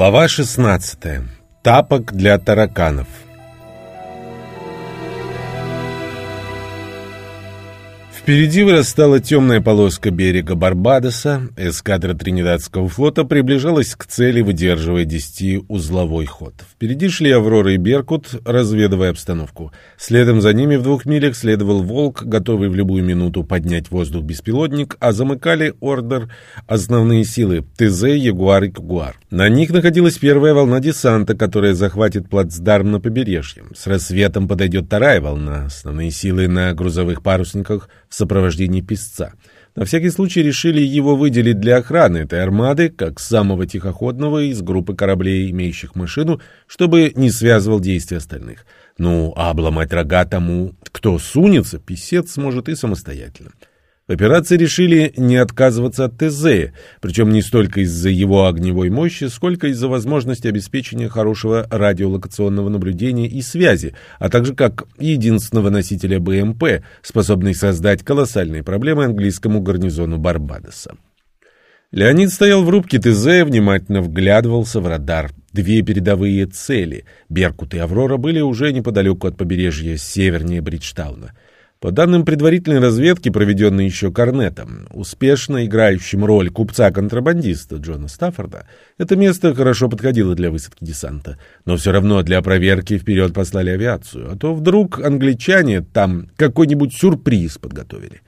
Глава 16. Тапок для тараканов. Впереди вырастала темная полоска берега Барбадоса. Эскадра Тринидадского флота приближалась к цели, выдерживая десятиузловой ход. Впереди шли Аврора и Беркут, разведывая обстановку. Следом за ними в двух милях следовал Волк, готовый в любую минуту поднять воздух беспилотник, а замыкали ордер основные силы ТЗ, Ягуар и Кугуар. На них находилась первая волна десанта, которая захватит плацдарм на побережье. С рассветом подойдет вторая волна, основные силы на грузовых парусниках — в сопровождении песца. На всякий случай решили его выделить для охраны этой армады, как самого тихоходного из группы кораблей, имеющих машину, чтобы не связывал действия остальных. Ну, а обломать рога тому, кто сунется, писец сможет и самостоятельно. Операции решили не отказываться от ТЗ, причем не столько из-за его огневой мощи, сколько из-за возможности обеспечения хорошего радиолокационного наблюдения и связи, а также как единственного носителя БМП, способный создать колоссальные проблемы английскому гарнизону Барбадоса. Леонид стоял в рубке ТЗ, внимательно вглядывался в радар. Две передовые цели — Беркут и Аврора — были уже неподалеку от побережья севернее Бриджтауна — по данным предварительной разведки, проведенной еще Корнетом, успешно играющим роль купца-контрабандиста Джона Стаффорда, это место хорошо подходило для высадки десанта. Но все равно для проверки вперед послали авиацию, а то вдруг англичане там какой-нибудь сюрприз подготовили.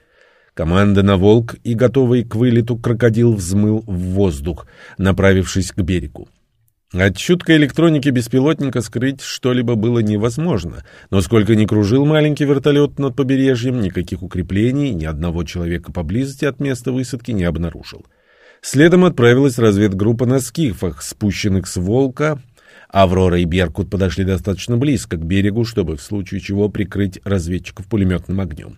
Команда на «Волк» и готовый к вылету крокодил взмыл в воздух, направившись к берегу. От чуткой электроники беспилотника скрыть что-либо было невозможно, но сколько ни кружил маленький вертолет над побережьем, никаких укреплений, ни одного человека поблизости от места высадки не обнаружил. Следом отправилась разведгруппа на скифах, спущенных с «Волка», Аврора и Беркут подошли достаточно близко к берегу, чтобы в случае чего прикрыть разведчиков пулеметным огнем.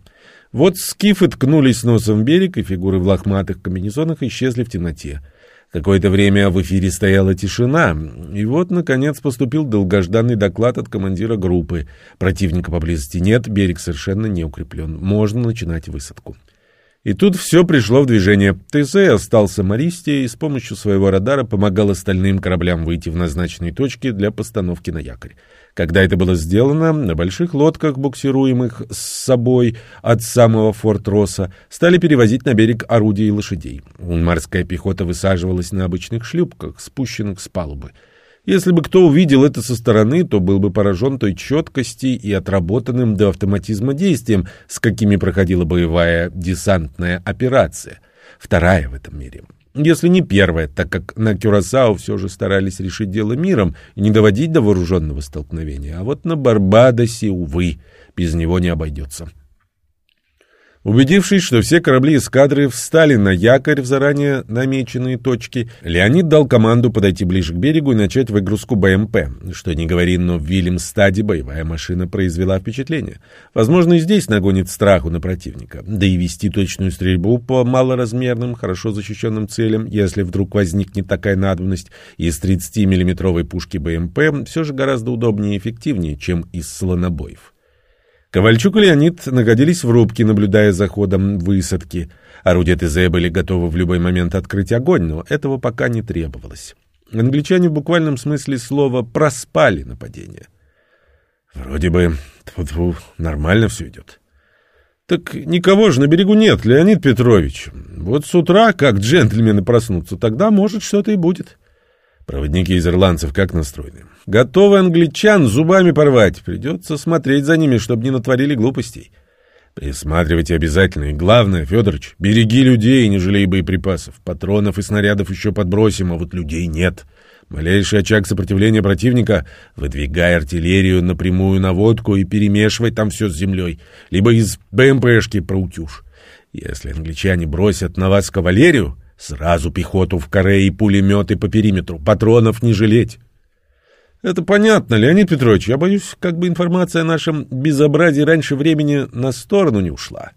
Вот скифы ткнулись носом в берег, и фигуры в лохматых комбинезонах исчезли в темноте. Какое-то время в эфире стояла тишина, и вот, наконец, поступил долгожданный доклад от командира группы. Противника поблизости нет, берег совершенно не укреплен. Можно начинать высадку. И тут все пришло в движение. ТЗ остался Мористе и с помощью своего радара помогал остальным кораблям выйти в назначенные точки для постановки на якорь. Когда это было сделано, на больших лодках, буксируемых с собой от самого форт Росса, стали перевозить на берег орудия и лошадей. Морская пехота высаживалась на обычных шлюпках, спущенных с палубы. Если бы кто увидел это со стороны, то был бы поражен той четкости и отработанным до автоматизма действием, с какими проходила боевая десантная операция. Вторая в этом мире. Если не первая, так как на Кюрасао все же старались решить дело миром и не доводить до вооруженного столкновения, а вот на Барбадосе, увы, без него не обойдется. Убедившись, что все корабли эскадры встали на якорь в заранее намеченные точки, Леонид дал команду подойти ближе к берегу и начать выгрузку БМП. Что не говори, но в Вильямстаде боевая машина произвела впечатление. Возможно, и здесь нагонит страху на противника. Да и вести точную стрельбу по малоразмерным, хорошо защищенным целям, если вдруг возникнет такая надобность, из 30-миллиметровой пушки БМП все же гораздо удобнее и эффективнее, чем из слонобоев. Ковальчук и Леонид находились в рубке, наблюдая за ходом высадки. Орудия ТЗ были готовы в любой момент открыть огонь, но этого пока не требовалось. Англичане в буквальном смысле слова проспали нападение. Вроде бы тьфу -тьфу, нормально все идет. Так никого же на берегу нет, Леонид Петрович. Вот с утра, как джентльмены проснутся, тогда, может, что-то и будет. Проводники из ирландцев как настроены? Готовы англичан зубами порвать. Придется смотреть за ними, чтобы не натворили глупостей. Присматривайте обязательно. И главное, Федорович, береги людей не жалей боеприпасов. Патронов и снарядов еще подбросим, а вот людей нет. Малейший очаг сопротивления противника, выдвигай артиллерию на водку и перемешивай там все с землей. Либо из БМПшки проутюж. Если англичане бросят на вас кавалерию, сразу пехоту в коре и пулеметы по периметру. Патронов не жалеть. Это понятно, Леонид Петрович. Я боюсь, как бы информация о нашем безобразии раньше времени на сторону не ушла.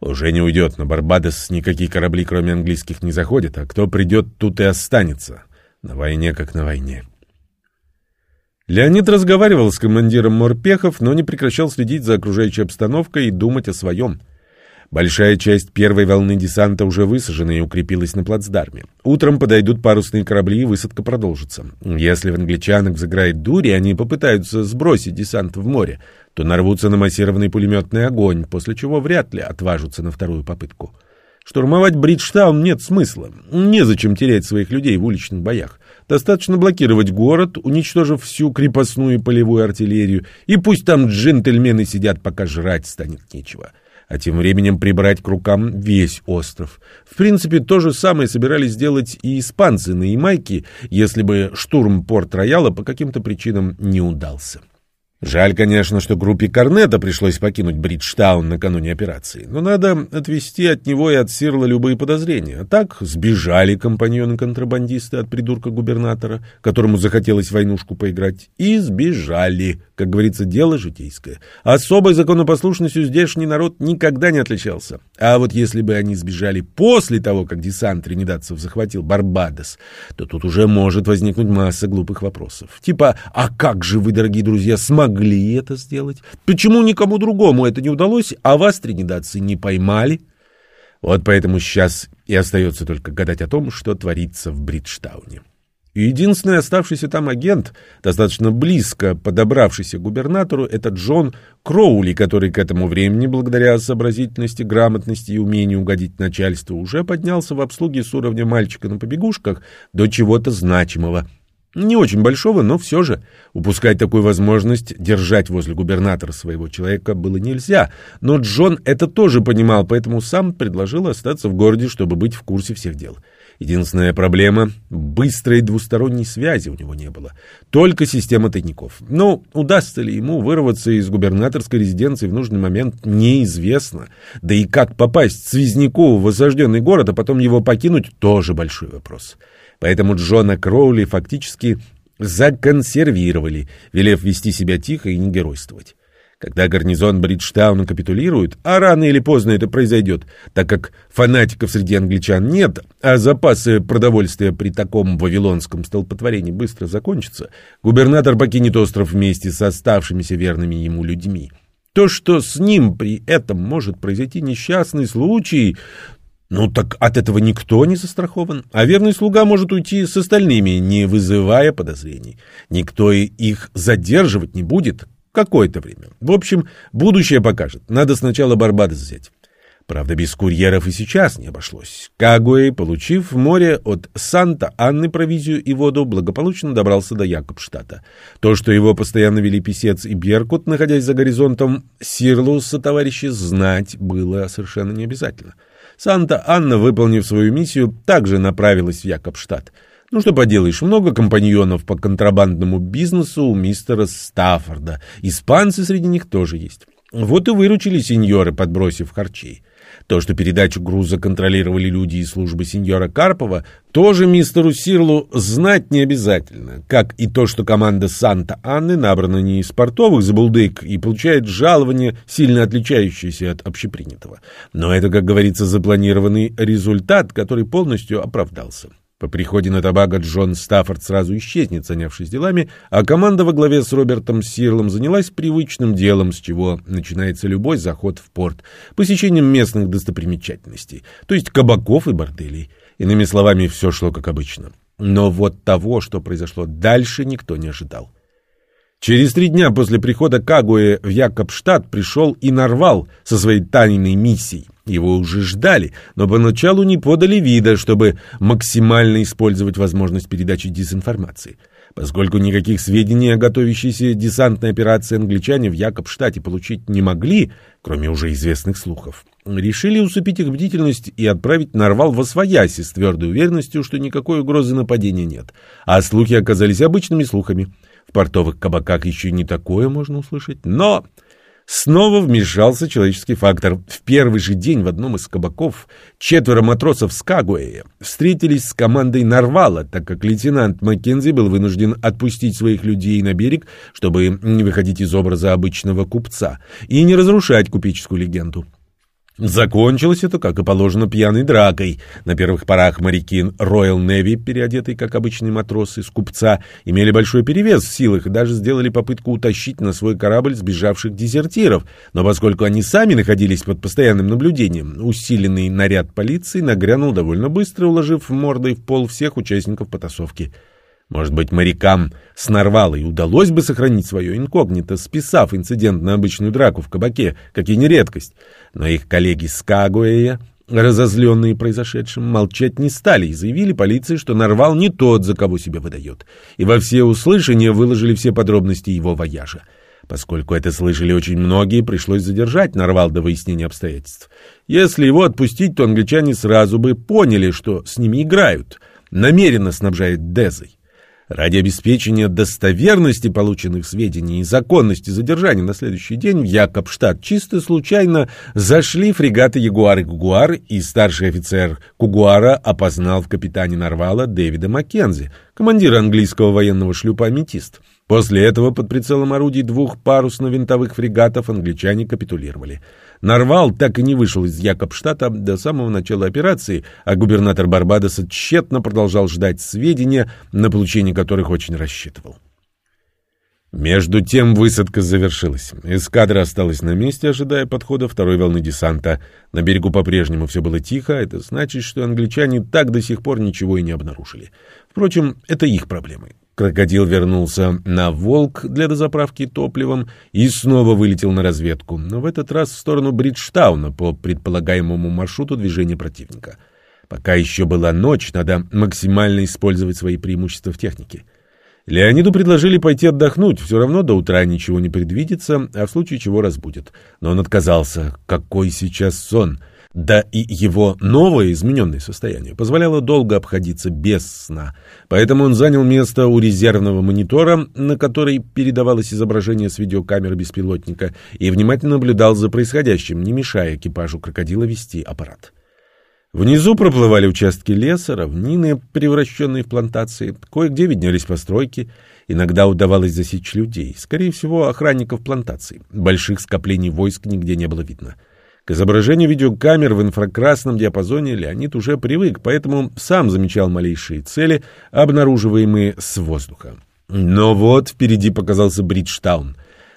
Уже не уйдет. На Барбадос никакие корабли, кроме английских, не заходят, а кто придет, тут и останется. На войне, как на войне. Леонид разговаривал с командиром морпехов, но не прекращал следить за окружающей обстановкой и думать о своем. Большая часть первой волны десанта уже высажена и укрепилась на плацдарме. Утром подойдут парусные корабли, и высадка продолжится. Если в англичанок заграет дури, они попытаются сбросить десант в море, то нарвутся на массированный пулеметный огонь, после чего вряд ли отважатся на вторую попытку. Штурмовать Бриджтаун нет смысла. Незачем терять своих людей в уличных боях. Достаточно блокировать город, уничтожив всю крепостную и полевую артиллерию, и пусть там джентльмены сидят, пока жрать станет нечего а тем временем прибрать к рукам весь остров. В принципе, то же самое собирались сделать и испанцы на Ямайке, если бы штурм Порт-Рояла по каким-то причинам не удался. Жаль, конечно, что группе Корнета пришлось покинуть Бриджтаун накануне операции, но надо отвести от него и от Сирла любые подозрения. А так сбежали компаньоны-контрабандисты от придурка-губернатора, которому захотелось войнушку поиграть, и сбежали. Как говорится, дело житейское. Особой законопослушностью здешний народ никогда не отличался. А вот если бы они сбежали после того, как десант тринидадцев захватил Барбадос, то тут уже может возникнуть масса глупых вопросов. Типа, а как же вы, дорогие друзья, смогли могли это сделать? Почему никому другому это не удалось, а вас, тринидадцы, не поймали? Вот поэтому сейчас и остается только гадать о том, что творится в Бриджтауне. Единственный оставшийся там агент, достаточно близко подобравшийся к губернатору, это Джон Кроули, который к этому времени, благодаря сообразительности, грамотности и умению угодить начальству, уже поднялся в обслуге с уровня мальчика на побегушках до чего-то значимого – не очень большого, но все же. Упускать такую возможность держать возле губернатора своего человека было нельзя. Но Джон это тоже понимал, поэтому сам предложил остаться в городе, чтобы быть в курсе всех дел. Единственная проблема — быстрой двусторонней связи у него не было. Только система тайников. Но удастся ли ему вырваться из губернаторской резиденции в нужный момент, неизвестно. Да и как попасть связняку в осажденный город, а потом его покинуть — тоже большой вопрос. — Поэтому Джона Кроули фактически законсервировали, велев вести себя тихо и не геройствовать. Когда гарнизон Бриджтауна капитулирует, а рано или поздно это произойдет, так как фанатиков среди англичан нет, а запасы продовольствия при таком вавилонском столпотворении быстро закончатся, губернатор покинет остров вместе с оставшимися верными ему людьми. То, что с ним при этом может произойти несчастный случай, ну так от этого никто не застрахован, а верный слуга может уйти с остальными, не вызывая подозрений. Никто их задерживать не будет какое-то время. В общем, будущее покажет. Надо сначала Барбадос взять. Правда, без курьеров и сейчас не обошлось. Кагуэй, получив в море от Санта-Анны провизию и воду, благополучно добрался до Якобштата. То, что его постоянно вели писец и Беркут, находясь за горизонтом Сирлуса, товарищи, знать было совершенно не обязательно. Санта-Анна, выполнив свою миссию, также направилась в Якобштадт. Ну что поделаешь, много компаньонов по контрабандному бизнесу у мистера Стаффорда. Испанцы среди них тоже есть. Вот и выручили сеньоры, подбросив харчей. То, что передачу груза контролировали люди из службы сеньора Карпова, тоже мистеру Сирлу знать не обязательно, как и то, что команда Санта-Анны набрана не из портовых забулдык и получает жалование, сильно отличающееся от общепринятого. Но это, как говорится, запланированный результат, который полностью оправдался. По приходе на Табаго Джон Стаффорд сразу исчезнет, занявшись делами, а команда во главе с Робертом Сирлом занялась привычным делом, с чего начинается любой заход в порт, посещением местных достопримечательностей, то есть кабаков и борделей. Иными словами, все шло как обычно. Но вот того, что произошло дальше, никто не ожидал. Через три дня после прихода Кагуэ в Якобштадт пришел и Нарвал со своей тайной миссией. Его уже ждали, но поначалу не подали вида, чтобы максимально использовать возможность передачи дезинформации. Поскольку никаких сведений о готовящейся десантной операции англичане в Якобштадте получить не могли, кроме уже известных слухов, решили усыпить их бдительность и отправить Нарвал во свояси с твердой уверенностью, что никакой угрозы нападения нет. А слухи оказались обычными слухами. В портовых кабаках еще не такое можно услышать, но... Снова вмешался человеческий фактор. В первый же день в одном из кабаков четверо матросов с Кагуэя встретились с командой Нарвала, так как лейтенант Маккензи был вынужден отпустить своих людей на берег, чтобы не выходить из образа обычного купца и не разрушать купеческую легенду. Закончилось это, как и положено, пьяной дракой. На первых порах моряки Royal Navy, переодетые как обычные матросы из купца, имели большой перевес в силах и даже сделали попытку утащить на свой корабль сбежавших дезертиров. Но поскольку они сами находились под постоянным наблюдением, усиленный наряд полиции нагрянул довольно быстро, уложив мордой в пол всех участников потасовки. Может быть, морякам с Нарвалой удалось бы сохранить свое инкогнито, списав инцидент на обычную драку в кабаке, как и не редкость. Но их коллеги с Кагуэя, разозленные произошедшим, молчать не стали и заявили полиции, что Нарвал не тот, за кого себя выдает, и во все услышания выложили все подробности его вояжа. Поскольку это слышали очень многие, пришлось задержать Нарвал до выяснения обстоятельств. Если его отпустить, то англичане сразу бы поняли, что с ними играют, намеренно снабжают Дезой. Ради обеспечения достоверности полученных сведений и законности задержания на следующий день в Якобштадт чисто случайно зашли фрегаты «Ягуар» и «Кугуар», и старший офицер «Кугуара» опознал в капитане Нарвала Дэвида Маккензи, командира английского военного шлюпа «Аметист». После этого под прицелом орудий двух парусно-винтовых фрегатов англичане капитулировали. Нарвал так и не вышел из Якобштата до самого начала операции, а губернатор Барбадоса тщетно продолжал ждать сведения, на получение которых очень рассчитывал. Между тем высадка завершилась. Эскадра осталась на месте, ожидая подхода второй волны десанта. На берегу по-прежнему все было тихо, это значит, что англичане так до сих пор ничего и не обнаружили. Впрочем, это их проблемы. Крокодил вернулся на «Волк» для дозаправки топливом и снова вылетел на разведку, но в этот раз в сторону Бриджтауна по предполагаемому маршруту движения противника. Пока еще была ночь, надо максимально использовать свои преимущества в технике. Леониду предложили пойти отдохнуть, все равно до утра ничего не предвидится, а в случае чего разбудит. Но он отказался. Какой сейчас сон! — да и его новое измененное состояние позволяло долго обходиться без сна. Поэтому он занял место у резервного монитора, на который передавалось изображение с видеокамеры беспилотника, и внимательно наблюдал за происходящим, не мешая экипажу крокодила вести аппарат. Внизу проплывали участки леса, равнины, превращенные в плантации, кое-где виднелись постройки, иногда удавалось засечь людей, скорее всего, охранников плантаций. Больших скоплений войск нигде не было видно. — к изображению видеокамер в инфракрасном диапазоне Леонид уже привык, поэтому сам замечал малейшие цели, обнаруживаемые с воздуха. Но вот впереди показался Бриджтаун.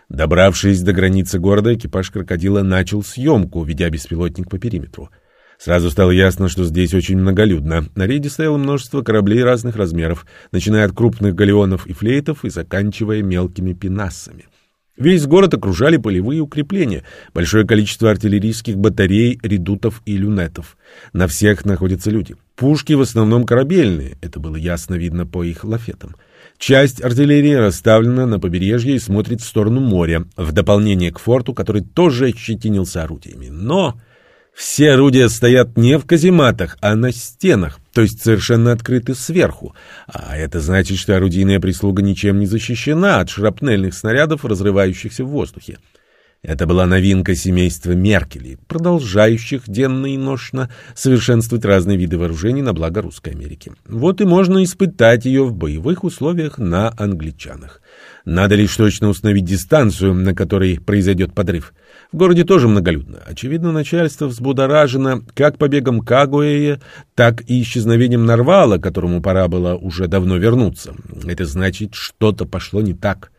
Добравшись до границы города, экипаж крокодила начал съемку, ведя беспилотник по периметру. Сразу стало ясно, что здесь очень многолюдно. На рейде стояло множество кораблей разных размеров, начиная от крупных галеонов и флейтов и заканчивая мелкими пенассами. Весь город окружали полевые укрепления, большое количество артиллерийских батарей, редутов и люнетов. На всех находятся люди. Пушки в основном корабельные, это было ясно видно по их лафетам. Часть артиллерии расставлена на побережье и смотрит в сторону моря, в дополнение к форту, который тоже ощетинился орудиями. Но все орудия стоят не в казематах, а на стенах, то есть совершенно открыты сверху. А это значит, что орудийная прислуга ничем не защищена от шрапнельных снарядов, разрывающихся в воздухе. Это была новинка семейства Меркелей, продолжающих денно и ношно совершенствовать разные виды вооружений на благо Русской Америки. Вот и можно испытать ее в боевых условиях на англичанах. Надо лишь точно установить дистанцию, на которой произойдет подрыв. В городе тоже многолюдно. Очевидно, начальство взбудоражено как побегом Кагуэя, так и исчезновением Нарвала, которому пора было уже давно вернуться. Это значит, что-то пошло не так.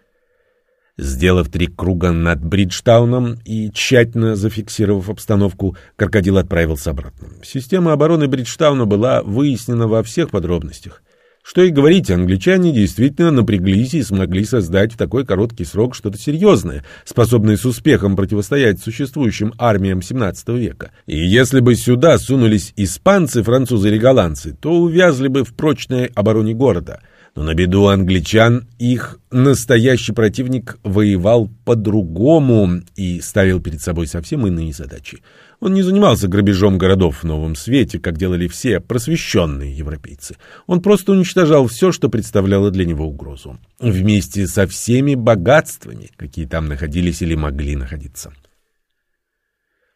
Сделав три круга над Бриджтауном и тщательно зафиксировав обстановку, крокодил отправился обратно. Система обороны Бриджтауна была выяснена во всех подробностях. Что и говорить, англичане действительно напряглись и смогли создать в такой короткий срок что-то серьезное, способное с успехом противостоять существующим армиям XVII века. И если бы сюда сунулись испанцы, французы или голландцы, то увязли бы в прочной обороне города – но на беду англичан их настоящий противник воевал по-другому и ставил перед собой совсем иные задачи. Он не занимался грабежом городов в новом свете, как делали все просвещенные европейцы. Он просто уничтожал все, что представляло для него угрозу. Вместе со всеми богатствами, какие там находились или могли находиться.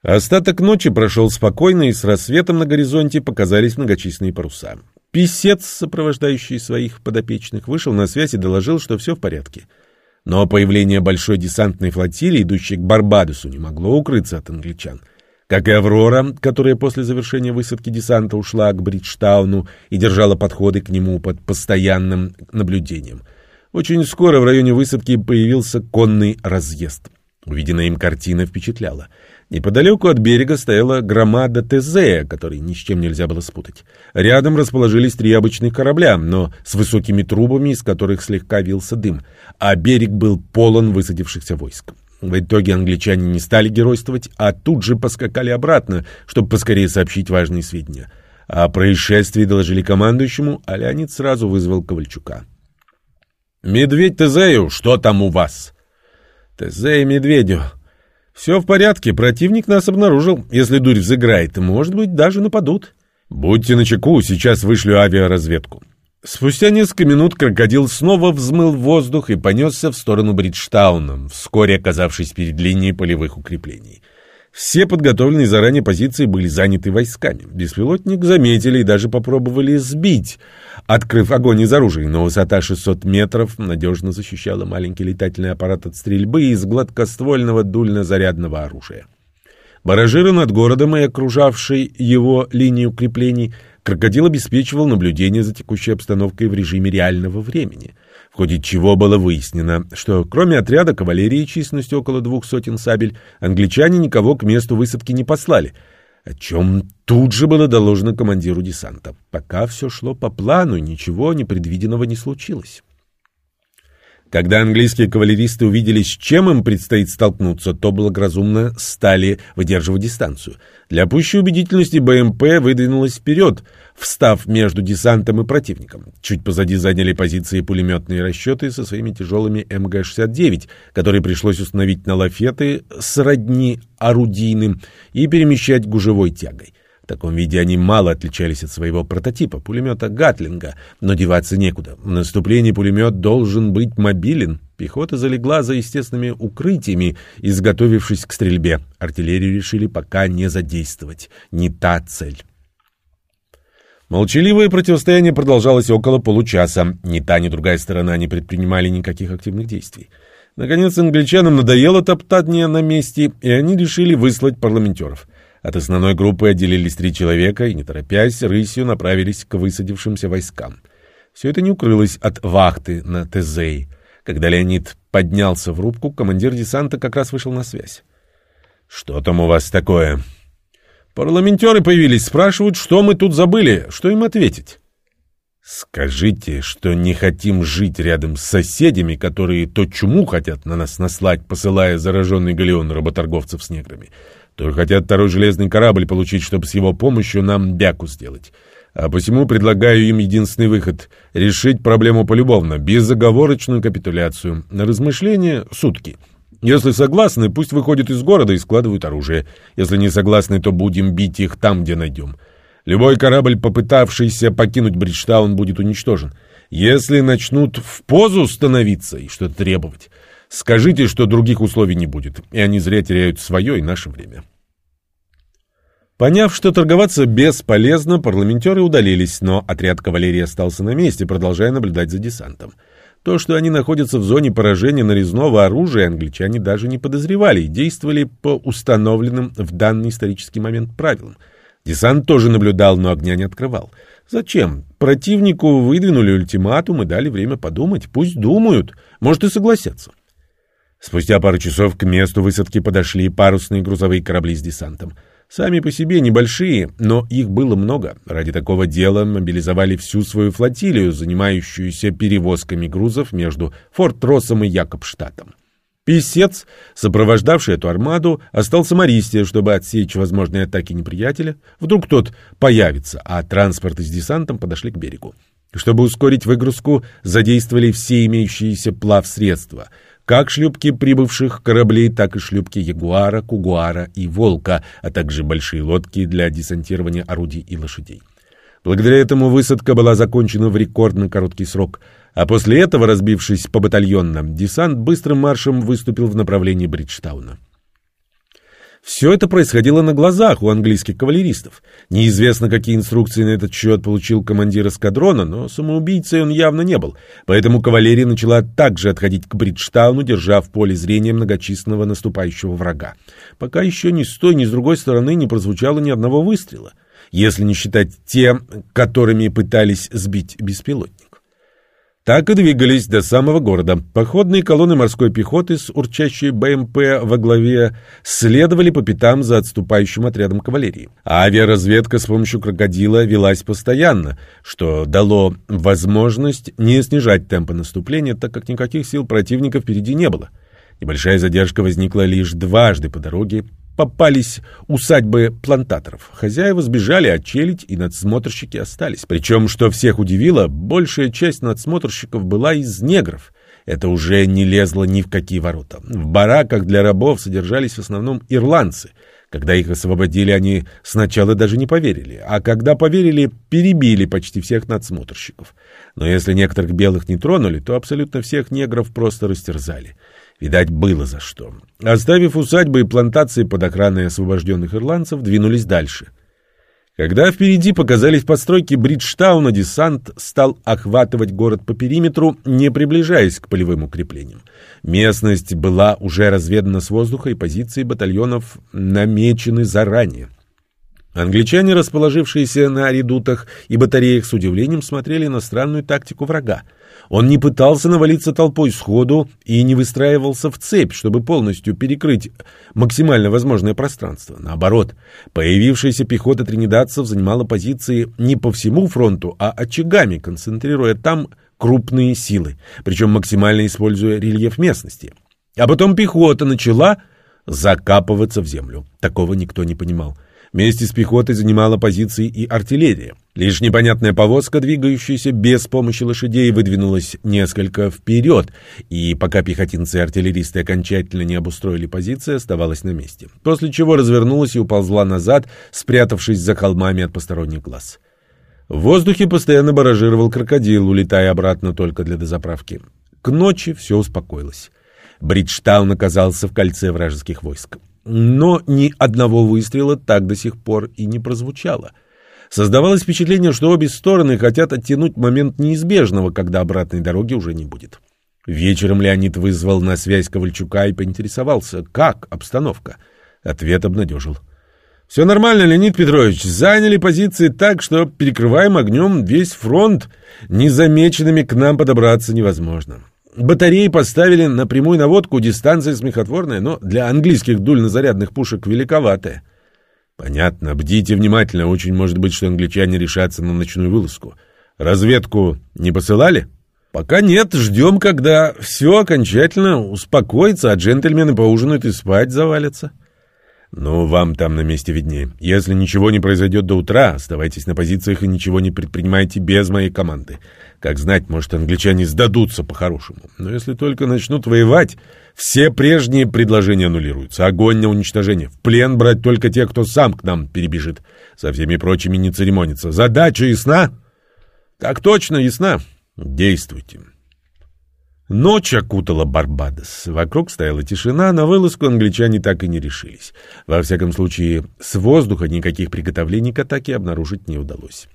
Остаток ночи прошел спокойно, и с рассветом на горизонте показались многочисленные паруса. Писец, сопровождающий своих подопечных, вышел на связь и доложил, что все в порядке. Но появление большой десантной флотилии, идущей к Барбадосу, не могло укрыться от англичан. Как и «Аврора», которая после завершения высадки десанта ушла к Бриджтауну и держала подходы к нему под постоянным наблюдением. Очень скоро в районе высадки появился конный разъезд. Увиденная им картина впечатляла. Неподалеку от берега стояла громада ТЗ, который ни с чем нельзя было спутать. Рядом расположились три обычных корабля, но с высокими трубами, из которых слегка вился дым, а берег был полон высадившихся войск. В итоге англичане не стали геройствовать, а тут же поскакали обратно, чтобы поскорее сообщить важные сведения. О происшествии доложили командующему, а Леонид сразу вызвал Ковальчука. «Медведь Тезею, что там у вас?» «Тезею Медведю», «Все в порядке, противник нас обнаружил. Если дурь взыграет, может быть, даже нападут». «Будьте начеку, сейчас вышлю авиаразведку». Спустя несколько минут крокодил снова взмыл воздух и понесся в сторону Бриджтауна, вскоре оказавшись перед линией полевых укреплений. Все подготовленные заранее позиции были заняты войсками. Беспилотник заметили и даже попробовали сбить, открыв огонь из оружия, но высота 600 метров надежно защищала маленький летательный аппарат от стрельбы из гладкоствольного дульно-зарядного оружия. Баражиры над городом и окружавшей его линии укреплений крокодил обеспечивал наблюдение за текущей обстановкой в режиме реального времени — в ходе чего было выяснено, что кроме отряда кавалерии численностью около двух сотен сабель, англичане никого к месту высадки не послали, о чем тут же было доложено командиру десанта. Пока все шло по плану, ничего непредвиденного не случилось. Когда английские кавалеристы увидели, с чем им предстоит столкнуться, то благоразумно стали выдерживать дистанцию. Для пущей убедительности БМП выдвинулась вперед, встав между десантом и противником. Чуть позади заняли позиции пулеметные расчеты со своими тяжелыми МГ-69, которые пришлось установить на лафеты сродни орудийным и перемещать гужевой тягой таком виде они мало отличались от своего прототипа, пулемета Гатлинга, но деваться некуда. В наступлении пулемет должен быть мобилен. Пехота залегла за естественными укрытиями, изготовившись к стрельбе. Артиллерию решили пока не задействовать. Не та цель. Молчаливое противостояние продолжалось около получаса. Ни та, ни другая сторона не предпринимали никаких активных действий. Наконец, англичанам надоело топтание на месте, и они решили выслать парламентеров. От основной группы отделились три человека и, не торопясь, рысью направились к высадившимся войскам. Все это не укрылось от вахты на Тезей. Когда Леонид поднялся в рубку, командир десанта как раз вышел на связь. «Что там у вас такое?» «Парламентеры появились, спрашивают, что мы тут забыли. Что им ответить?» «Скажите, что не хотим жить рядом с соседями, которые то чуму хотят на нас наслать, посылая зараженный галеон работорговцев с неграми, то хотят второй железный корабль получить, чтобы с его помощью нам бяку сделать. А посему предлагаю им единственный выход — решить проблему полюбовно, безоговорочную капитуляцию. На размышление — сутки. Если согласны, пусть выходят из города и складывают оружие. Если не согласны, то будем бить их там, где найдем. Любой корабль, попытавшийся покинуть Бриджтаун, будет уничтожен. Если начнут в позу становиться и что-то требовать, скажите, что других условий не будет, и они зря теряют свое и наше время. Поняв, что торговаться бесполезно, парламентеры удалились, но отряд кавалерии остался на месте, продолжая наблюдать за десантом. То, что они находятся в зоне поражения нарезного оружия, англичане даже не подозревали и действовали по установленным в данный исторический момент правилам — Десант тоже наблюдал, но огня не открывал. Зачем? Противнику выдвинули ультиматум и дали время подумать. Пусть думают, может и согласятся. Спустя пару часов к месту высадки подошли парусные грузовые корабли с десантом. Сами по себе небольшие, но их было много. Ради такого дела мобилизовали всю свою флотилию, занимающуюся перевозками грузов между Форт-Россом и Якобштатом. Писец, сопровождавший эту армаду, остался Мористия, чтобы отсечь возможные атаки неприятеля. Вдруг тот появится, а транспорты с десантом подошли к берегу. Чтобы ускорить выгрузку, задействовали все имеющиеся плавсредства, как шлюпки прибывших кораблей, так и шлюпки Ягуара, Кугуара и Волка, а также большие лодки для десантирования орудий и лошадей. Благодаря этому высадка была закончена в рекордно короткий срок – а после этого, разбившись по батальонам, десант быстрым маршем выступил в направлении Бриджтауна. Все это происходило на глазах у английских кавалеристов. Неизвестно, какие инструкции на этот счет получил командир эскадрона, но самоубийцей он явно не был. Поэтому кавалерия начала также отходить к Бриджтауну, держа в поле зрения многочисленного наступающего врага. Пока еще ни с той, ни с другой стороны не прозвучало ни одного выстрела, если не считать те, которыми пытались сбить беспилотник. Так и двигались до самого города. Походные колонны морской пехоты с урчащей БМП во главе следовали по пятам за отступающим отрядом кавалерии. Авиаразведка с помощью крокодила велась постоянно, что дало возможность не снижать темпы наступления, так как никаких сил противника впереди не было. Небольшая задержка возникла лишь дважды по дороге попались усадьбы плантаторов. Хозяева сбежали, а челядь и надсмотрщики остались. Причем, что всех удивило, большая часть надсмотрщиков была из негров. Это уже не лезло ни в какие ворота. В бараках для рабов содержались в основном ирландцы. Когда их освободили, они сначала даже не поверили, а когда поверили, перебили почти всех надсмотрщиков. Но если некоторых белых не тронули, то абсолютно всех негров просто растерзали. Видать, было за что. Оставив усадьбы и плантации под охраной освобожденных ирландцев, двинулись дальше. Когда впереди показались постройки Бриджтауна, десант стал охватывать город по периметру, не приближаясь к полевым укреплениям. Местность была уже разведана с воздуха, и позиции батальонов намечены заранее. Англичане, расположившиеся на редутах и батареях, с удивлением смотрели на странную тактику врага. Он не пытался навалиться толпой сходу и не выстраивался в цепь, чтобы полностью перекрыть максимально возможное пространство. Наоборот, появившаяся пехота тринидадцев занимала позиции не по всему фронту, а очагами, концентрируя там крупные силы, причем максимально используя рельеф местности. А потом пехота начала закапываться в землю. Такого никто не понимал. Вместе с пехотой занимала позиции и артиллерия. Лишь непонятная повозка, двигающаяся без помощи лошадей, выдвинулась несколько вперед, и пока пехотинцы и артиллеристы окончательно не обустроили позиции, оставалась на месте. После чего развернулась и уползла назад, спрятавшись за холмами от посторонних глаз. В воздухе постоянно баражировал крокодил, улетая обратно только для дозаправки. К ночи все успокоилось. Бриджтаун оказался в кольце вражеских войск. Но ни одного выстрела так до сих пор и не прозвучало. Создавалось впечатление, что обе стороны хотят оттянуть момент неизбежного, когда обратной дороги уже не будет. Вечером Леонид вызвал на связь Ковальчука и поинтересовался, как обстановка. Ответ обнадежил. «Все нормально, Леонид Петрович. Заняли позиции так, что перекрываем огнем весь фронт. Незамеченными к нам подобраться невозможно. Батареи поставили на прямую наводку, дистанция смехотворная, но для английских дульнозарядных пушек великоватая. Понятно, бдите внимательно, очень может быть, что англичане решатся на ночную вылазку. Разведку не посылали? Пока нет, ждем, когда все окончательно успокоится, а джентльмены поужинают и спать завалятся. Ну, вам там на месте виднее. Если ничего не произойдет до утра, оставайтесь на позициях и ничего не предпринимайте без моей команды. Как знать, может, англичане сдадутся по-хорошему. Но если только начнут воевать, все прежние предложения аннулируются. Огонь на уничтожение. В плен брать только те, кто сам к нам перебежит. Со всеми прочими не церемониться. Задача ясна? Так точно, ясна. Действуйте. Ночь окутала Барбадос. Вокруг стояла тишина, на вылазку англичане так и не решились. Во всяком случае, с воздуха никаких приготовлений к атаке обнаружить не удалось.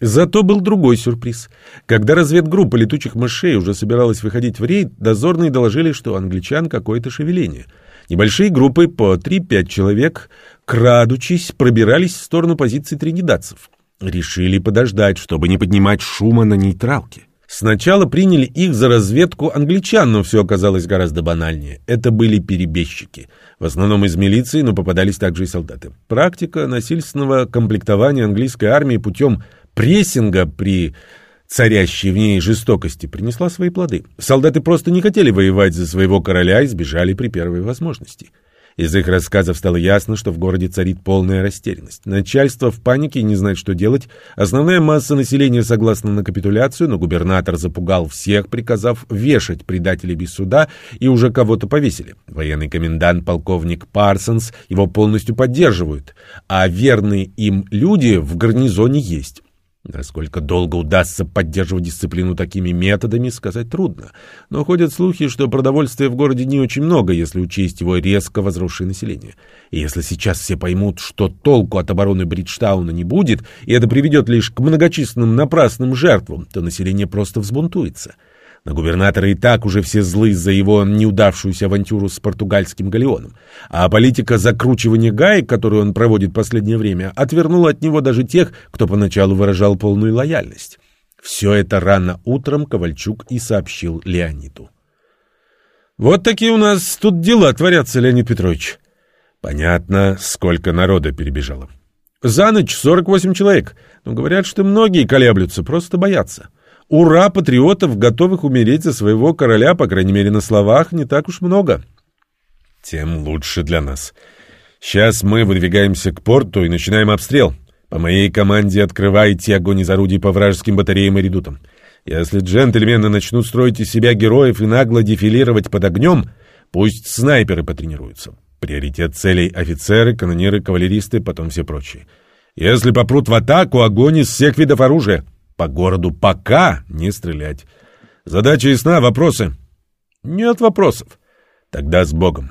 Зато был другой сюрприз. Когда разведгруппа летучих мышей уже собиралась выходить в рейд, дозорные доложили, что англичан какое-то шевеление. Небольшие группы по 3-5 человек, крадучись, пробирались в сторону позиций тринидадцев. Решили подождать, чтобы не поднимать шума на нейтралке. Сначала приняли их за разведку англичан, но все оказалось гораздо банальнее. Это были перебежчики. В основном из милиции, но попадались также и солдаты. Практика насильственного комплектования английской армии путем прессинга при царящей в ней жестокости принесла свои плоды. Солдаты просто не хотели воевать за своего короля и сбежали при первой возможности. Из их рассказов стало ясно, что в городе царит полная растерянность. Начальство в панике и не знает, что делать. Основная масса населения согласна на капитуляцию, но губернатор запугал всех, приказав вешать предателей без суда, и уже кого-то повесили. Военный комендант полковник Парсонс его полностью поддерживают, а верные им люди в гарнизоне есть. Насколько долго удастся поддерживать дисциплину такими методами, сказать трудно. Но ходят слухи, что продовольствия в городе не очень много, если учесть его резко возросшее население. И если сейчас все поймут, что толку от обороны Бриджтауна не будет, и это приведет лишь к многочисленным напрасным жертвам, то население просто взбунтуется. На губернатора и так уже все злы за его неудавшуюся авантюру с португальским галеоном. А политика закручивания гаек, которую он проводит последнее время, отвернула от него даже тех, кто поначалу выражал полную лояльность. Все это рано утром Ковальчук и сообщил Леониду. «Вот такие у нас тут дела творятся, Леонид Петрович». Понятно, сколько народа перебежало. За ночь 48 человек. Но говорят, что многие колеблются, просто боятся. Ура патриотов, готовых умереть за своего короля, по крайней мере на словах, не так уж много. Тем лучше для нас. Сейчас мы выдвигаемся к порту и начинаем обстрел. По моей команде открывайте огонь из орудий по вражеским батареям и редутам. Если джентльмены начнут строить из себя героев и нагло дефилировать под огнем, пусть снайперы потренируются. Приоритет целей офицеры, канониры, кавалеристы, потом все прочие. Если попрут в атаку, огонь из всех видов оружия. По городу пока не стрелять. Задача ясна, вопросы? Нет вопросов. Тогда с Богом.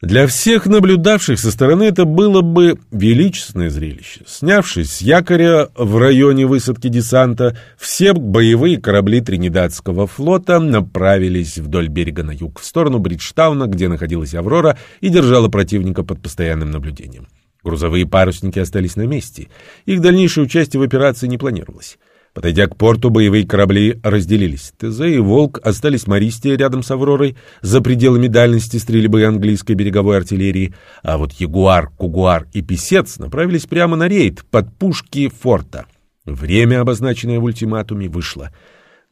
Для всех наблюдавших со стороны это было бы величественное зрелище. Снявшись с якоря в районе высадки десанта, все боевые корабли Тринидадского флота направились вдоль берега на юг, в сторону Бриджтауна, где находилась «Аврора» и держала противника под постоянным наблюдением. Грузовые парусники остались на месте. Их дальнейшее участие в операции не планировалось. Подойдя к порту, боевые корабли разделились. ТЗ и «Волк» остались Мористия рядом с «Авророй», за пределами дальности стрельбы английской береговой артиллерии, а вот «Ягуар», «Кугуар» и «Песец» направились прямо на рейд, под пушки форта. Время, обозначенное в ультиматуме, вышло.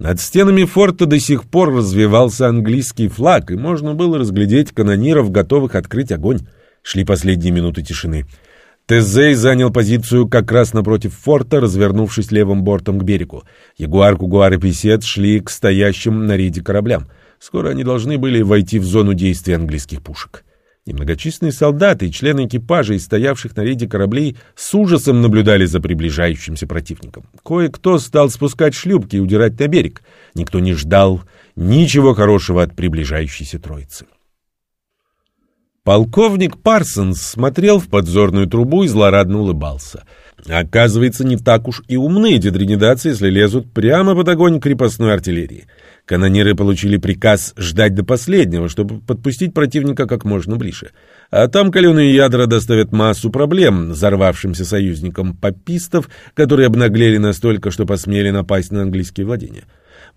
Над стенами форта до сих пор развивался английский флаг, и можно было разглядеть канониров, готовых открыть огонь. Шли последние минуты тишины. Тезей занял позицию как раз напротив форта, развернувшись левым бортом к берегу. Ягуар, Кугуар и Песет шли к стоящим на рейде кораблям. Скоро они должны были войти в зону действия английских пушек. Немногочисленные солдаты и члены экипажей, стоявших на рейде кораблей, с ужасом наблюдали за приближающимся противником. Кое-кто стал спускать шлюпки и удирать на берег. Никто не ждал ничего хорошего от приближающейся троицы. Полковник Парсонс смотрел в подзорную трубу и злорадно улыбался. Оказывается, не так уж и умны эти тринидадцы, если лезут прямо под огонь крепостной артиллерии. Канониры получили приказ ждать до последнего, чтобы подпустить противника как можно ближе. А там каленые ядра доставят массу проблем взорвавшимся союзникам попистов, которые обнаглели настолько, что посмели напасть на английские владения.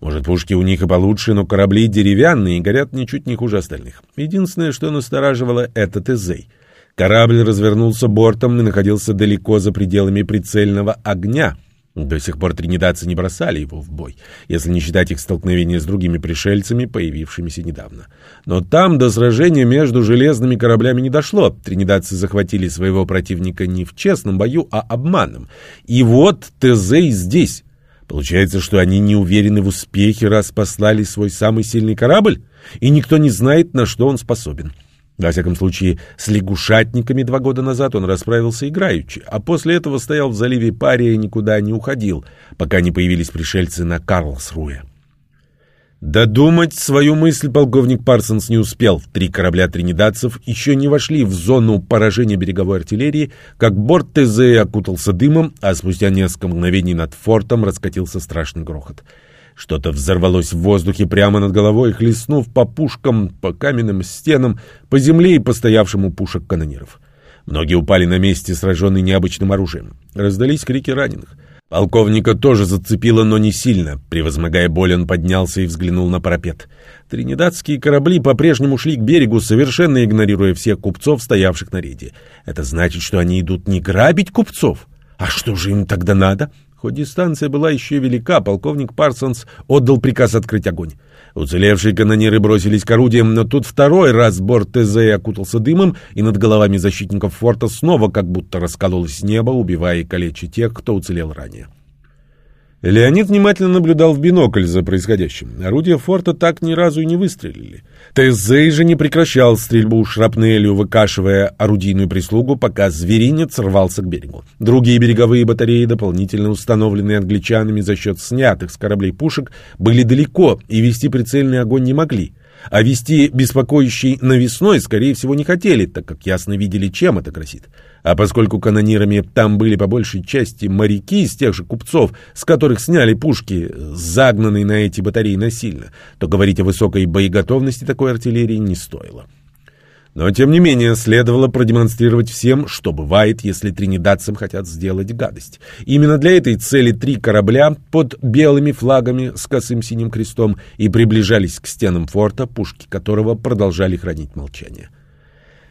Может, пушки у них и получше, но корабли деревянные и горят ничуть не хуже остальных. Единственное, что настораживало, это Тезей. Корабль развернулся бортом и находился далеко за пределами прицельного огня. До сих пор тринидадцы не бросали его в бой, если не считать их столкновения с другими пришельцами, появившимися недавно. Но там до сражения между железными кораблями не дошло. Тринидадцы захватили своего противника не в честном бою, а обманом. И вот Тезей здесь, Получается, что они не уверены в успехе, раз послали свой самый сильный корабль, и никто не знает, на что он способен. Во всяком случае, с лягушатниками два года назад он расправился играючи, а после этого стоял в заливе Пария и никуда не уходил, пока не появились пришельцы на Карлсруе. Додумать свою мысль полковник Парсонс не успел. Три корабля тринидадцев еще не вошли в зону поражения береговой артиллерии, как борт ТЗ окутался дымом, а спустя несколько мгновений над фортом раскатился страшный грохот. Что-то взорвалось в воздухе прямо над головой, хлестнув по пушкам, по каменным стенам, по земле и по стоявшему пушек канониров. Многие упали на месте, сраженные необычным оружием. Раздались крики раненых. Полковника тоже зацепило, но не сильно. Превозмогая боль, он поднялся и взглянул на парапет. Тринидадские корабли по-прежнему шли к берегу, совершенно игнорируя всех купцов, стоявших на рейде. Это значит, что они идут не грабить купцов? А что же им тогда надо? Хоть дистанция была еще велика, полковник Парсонс отдал приказ открыть огонь. Уцелевшие канониры бросились к орудиям, но тут второй раз борт ТЗ окутался дымом, и над головами защитников форта снова как будто раскололось небо, убивая и калеча тех, кто уцелел ранее. Леонид внимательно наблюдал в бинокль за происходящим. Орудия форта так ни разу и не выстрелили. Тезей же не прекращал стрельбу шрапнелью, выкашивая орудийную прислугу, пока зверинец рвался к берегу. Другие береговые батареи, дополнительно установленные англичанами за счет снятых с кораблей пушек, были далеко и вести прицельный огонь не могли. А вести беспокоящий навесной, скорее всего, не хотели, так как ясно видели, чем это грозит. А поскольку канонирами там были по большей части моряки из тех же купцов, с которых сняли пушки, загнанные на эти батареи насильно, то говорить о высокой боеготовности такой артиллерии не стоило. Но, тем не менее, следовало продемонстрировать всем, что бывает, если тринидадцам хотят сделать гадость. Именно для этой цели три корабля под белыми флагами с косым синим крестом и приближались к стенам форта, пушки которого продолжали хранить молчание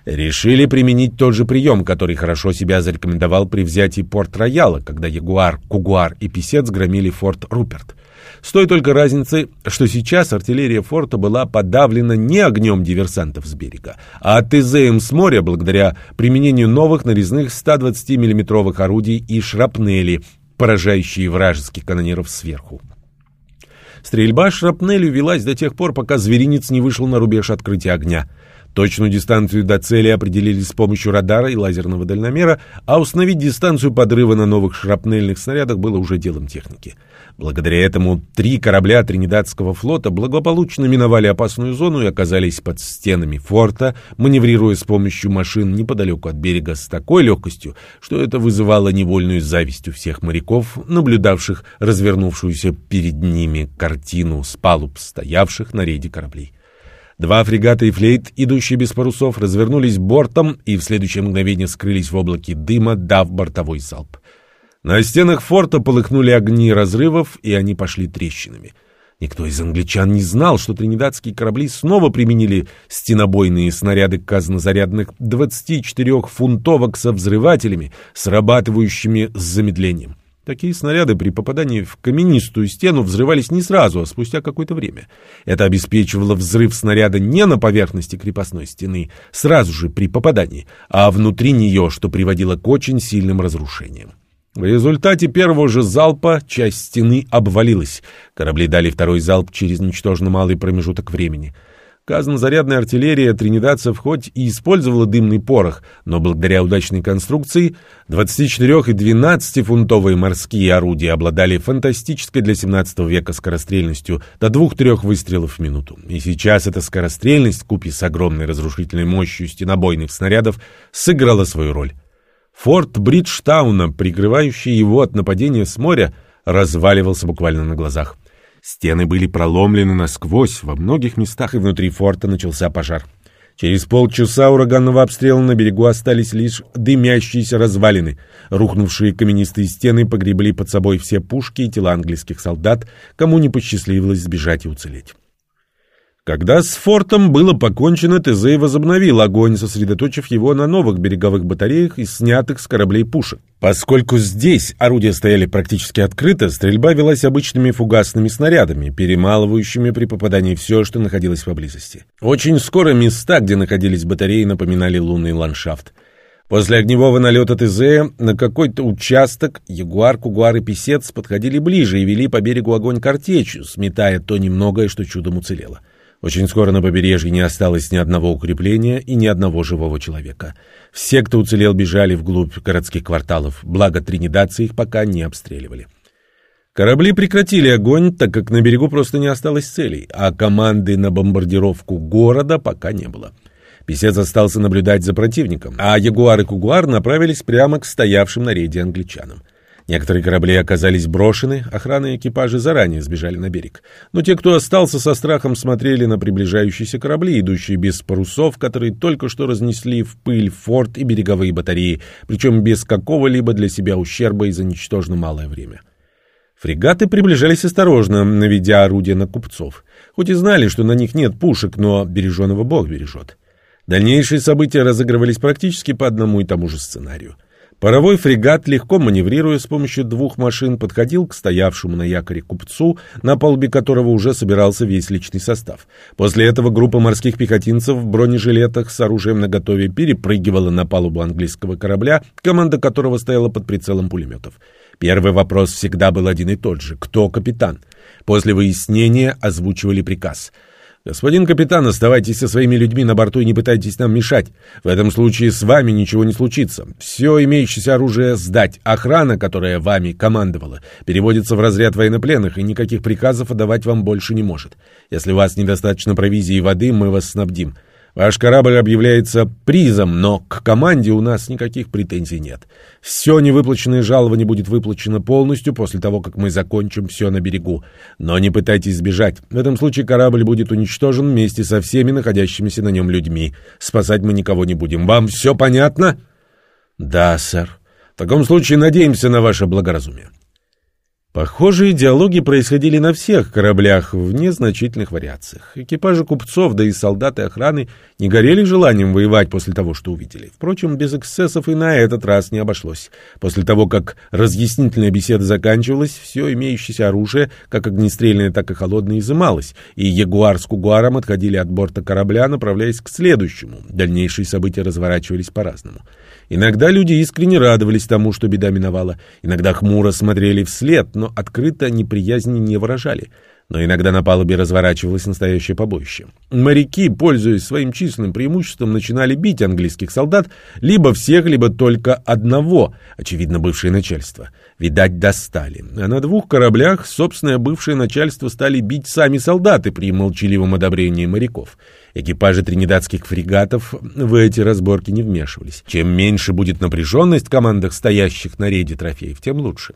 решили применить тот же прием, который хорошо себя зарекомендовал при взятии Порт-Рояла, когда Ягуар, Кугуар и Писец громили форт Руперт. С той только разницей, что сейчас артиллерия форта была подавлена не огнем диверсантов с берега, а ТЗМ с моря благодаря применению новых нарезных 120 миллиметровых орудий и шрапнели, поражающие вражеских канониров сверху. Стрельба шрапнелью велась до тех пор, пока зверинец не вышел на рубеж открытия огня — Точную дистанцию до цели определили с помощью радара и лазерного дальномера, а установить дистанцию подрыва на новых шрапнельных снарядах было уже делом техники. Благодаря этому три корабля Тринидадского флота благополучно миновали опасную зону и оказались под стенами форта, маневрируя с помощью машин неподалеку от берега с такой легкостью, что это вызывало невольную зависть у всех моряков, наблюдавших развернувшуюся перед ними картину с палуб стоявших на рейде кораблей. Два фрегата и флейт, идущие без парусов, развернулись бортом и в следующее мгновение скрылись в облаке дыма, дав бортовой залп. На стенах форта полыхнули огни разрывов, и они пошли трещинами. Никто из англичан не знал, что тринидадские корабли снова применили стенобойные снаряды казнозарядных 24-фунтовок со взрывателями, срабатывающими с замедлением. Такие снаряды при попадании в каменистую стену взрывались не сразу, а спустя какое-то время. Это обеспечивало взрыв снаряда не на поверхности крепостной стены, сразу же при попадании, а внутри нее, что приводило к очень сильным разрушениям. В результате первого же залпа часть стены обвалилась. Корабли дали второй залп через ничтожно малый промежуток времени — Казнозарядная артиллерия тринидадцев хоть и использовала дымный порох, но благодаря удачной конструкции 24- и 12-фунтовые морские орудия обладали фантастической для 17 века скорострельностью до 2-3 выстрелов в минуту. И сейчас эта скорострельность, купе с огромной разрушительной мощью стенобойных снарядов, сыграла свою роль. Форт Бриджтауна, прикрывающий его от нападения с моря, разваливался буквально на глазах. Стены были проломлены насквозь, во многих местах и внутри форта начался пожар. Через полчаса ураганного обстрела на берегу остались лишь дымящиеся развалины. Рухнувшие каменистые стены погребли под собой все пушки и тела английских солдат, кому не посчастливилось сбежать и уцелеть. Когда с фортом было покончено, Тезей возобновил огонь, сосредоточив его на новых береговых батареях из снятых с кораблей пушек. Поскольку здесь орудия стояли практически открыто, стрельба велась обычными фугасными снарядами, перемалывающими при попадании все, что находилось поблизости. Очень скоро места, где находились батареи, напоминали лунный ландшафт. После огневого налета ТЗ на какой-то участок Ягуар, Кугуар и Песец подходили ближе и вели по берегу огонь картечью, сметая то немногое, что чудом уцелело. Очень скоро на побережье не осталось ни одного укрепления и ни одного живого человека. Все, кто уцелел, бежали вглубь городских кварталов, благо тринидадцы их пока не обстреливали. Корабли прекратили огонь, так как на берегу просто не осталось целей, а команды на бомбардировку города пока не было. Песец остался наблюдать за противником, а Ягуар и Кугуар направились прямо к стоявшим на рейде англичанам. Некоторые корабли оказались брошены, охраны экипажи заранее сбежали на берег. Но те, кто остался со страхом, смотрели на приближающиеся корабли, идущие без парусов, которые только что разнесли в пыль форт и береговые батареи, причем без какого-либо для себя ущерба и за ничтожно малое время. Фрегаты приближались осторожно, наведя орудия на купцов. Хоть и знали, что на них нет пушек, но береженого Бог бережет. Дальнейшие события разыгрывались практически по одному и тому же сценарию. Паровой фрегат, легко маневрируя с помощью двух машин, подходил к стоявшему на якоре купцу, на палубе которого уже собирался весь личный состав. После этого группа морских пехотинцев в бронежилетах с оружием наготове перепрыгивала на палубу английского корабля, команда которого стояла под прицелом пулеметов. Первый вопрос всегда был один и тот же. Кто капитан? После выяснения озвучивали приказ — «Господин капитан, оставайтесь со своими людьми на борту и не пытайтесь нам мешать. В этом случае с вами ничего не случится. Все имеющееся оружие сдать. Охрана, которая вами командовала, переводится в разряд военнопленных и никаких приказов отдавать вам больше не может. Если у вас недостаточно провизии и воды, мы вас снабдим. Ваш корабль объявляется призом, но к команде у нас никаких претензий нет. Все невыплаченное жалование будет выплачено полностью после того, как мы закончим все на берегу. Но не пытайтесь сбежать. В этом случае корабль будет уничтожен вместе со всеми находящимися на нем людьми. Спасать мы никого не будем. Вам все понятно? Да, сэр. В таком случае надеемся на ваше благоразумие. Похожие диалоги происходили на всех кораблях в незначительных вариациях. Экипажи купцов, да и солдаты охраны не горели желанием воевать после того, что увидели. Впрочем, без эксцессов и на этот раз не обошлось. После того, как разъяснительная беседа заканчивалась, все имеющееся оружие, как огнестрельное, так и холодное, изымалось, и Ягуар с Кугуаром отходили от борта корабля, направляясь к следующему. Дальнейшие события разворачивались по-разному. Иногда люди искренне радовались тому, что беда миновала, иногда хмуро смотрели вслед, но открыто неприязни не выражали. Но иногда на палубе разворачивалось настоящее побоище. Моряки, пользуясь своим численным преимуществом, начинали бить английских солдат, либо всех, либо только одного, очевидно, бывшее начальство. Видать, достали. А на двух кораблях собственное бывшее начальство стали бить сами солдаты при молчаливом одобрении моряков. Экипажи тринидадских фрегатов в эти разборки не вмешивались. Чем меньше будет напряженность в командах, стоящих на рейде трофеев, тем лучше.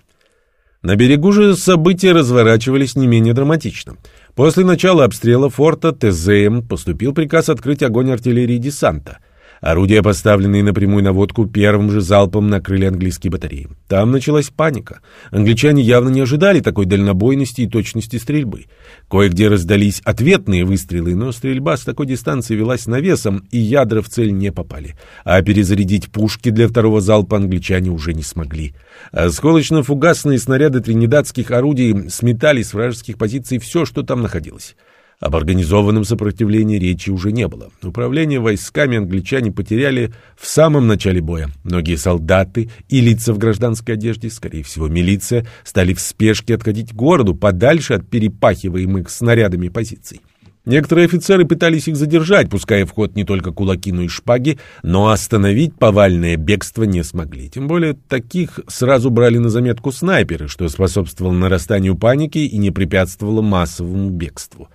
На берегу же события разворачивались не менее драматично. После начала обстрела форта ТЗМ поступил приказ открыть огонь артиллерии десанта — Орудия, поставленные на водку, первым же залпом накрыли английские батареи. Там началась паника. Англичане явно не ожидали такой дальнобойности и точности стрельбы. Кое-где раздались ответные выстрелы, но стрельба с такой дистанции велась навесом, и ядра в цель не попали. А перезарядить пушки для второго залпа англичане уже не смогли. Осколочно-фугасные снаряды тринидадских орудий сметали с вражеских позиций все, что там находилось. Об организованном сопротивлении речи уже не было. Управление войсками англичане потеряли в самом начале боя. Многие солдаты и лица в гражданской одежде, скорее всего милиция, стали в спешке отходить к городу подальше от перепахиваемых снарядами позиций. Некоторые офицеры пытались их задержать, пуская в ход не только кулаки, но и шпаги, но остановить повальное бегство не смогли. Тем более таких сразу брали на заметку снайперы, что способствовало нарастанию паники и не препятствовало массовому бегству.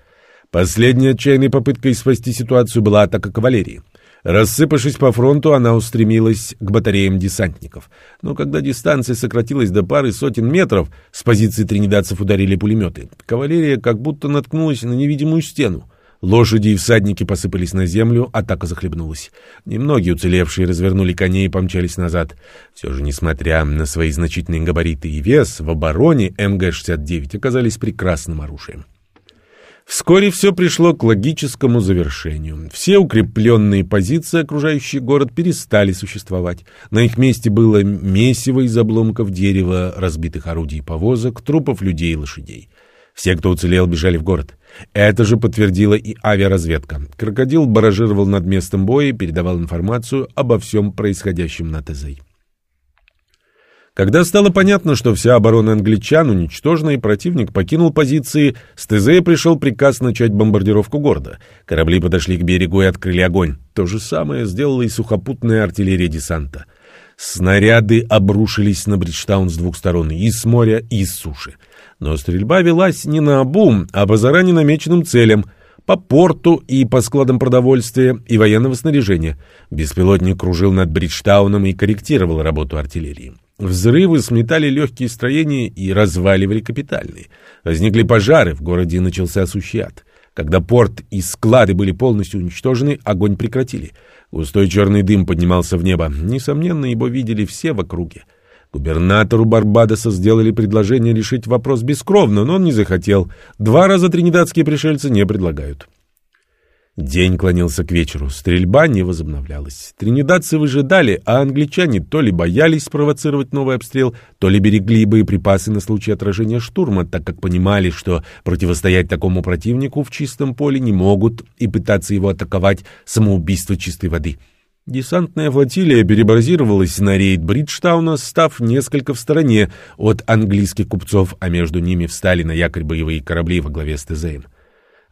Последней отчаянной попыткой спасти ситуацию была атака кавалерии. Рассыпавшись по фронту, она устремилась к батареям десантников. Но когда дистанция сократилась до пары сотен метров, с позиции тринидадцев ударили пулеметы. Кавалерия как будто наткнулась на невидимую стену. Лошади и всадники посыпались на землю, атака захлебнулась. Немногие уцелевшие развернули коней и помчались назад. Все же, несмотря на свои значительные габариты и вес, в обороне МГ-69 оказались прекрасным оружием. Вскоре все пришло к логическому завершению. Все укрепленные позиции, окружающие город, перестали существовать. На их месте было месиво из обломков дерева, разбитых орудий и повозок, трупов людей и лошадей. Все, кто уцелел, бежали в город. Это же подтвердила и авиаразведка. Крокодил баражировал над местом боя и передавал информацию обо всем происходящем на ТЗ. Когда стало понятно, что вся оборона англичан уничтожена и противник покинул позиции, с ТЗ пришел приказ начать бомбардировку города. Корабли подошли к берегу и открыли огонь. То же самое сделала и сухопутная артиллерия десанта. Снаряды обрушились на Бриджтаун с двух сторон, и с моря, и с суши. Но стрельба велась не на обум, а по заранее намеченным целям — по порту и по складам продовольствия и военного снаряжения. Беспилотник кружил над Бриджтауном и корректировал работу артиллерии. Взрывы сметали легкие строения и разваливали капитальные. Возникли пожары, в городе начался сущий ад. Когда порт и склады были полностью уничтожены, огонь прекратили. Густой черный дым поднимался в небо. Несомненно, его видели все в округе. Губернатору Барбадоса сделали предложение решить вопрос бескровно, но он не захотел. Два раза тринидадские пришельцы не предлагают. День клонился к вечеру, стрельба не возобновлялась. Тринидадцы выжидали, а англичане то ли боялись спровоцировать новый обстрел, то ли берегли боеприпасы на случай отражения штурма, так как понимали, что противостоять такому противнику в чистом поле не могут и пытаться его атаковать самоубийство чистой воды. Десантная флотилия перебазировалась на рейд Бриджтауна, став несколько в стороне от английских купцов, а между ними встали на якорь боевые корабли во главе с Тезеем.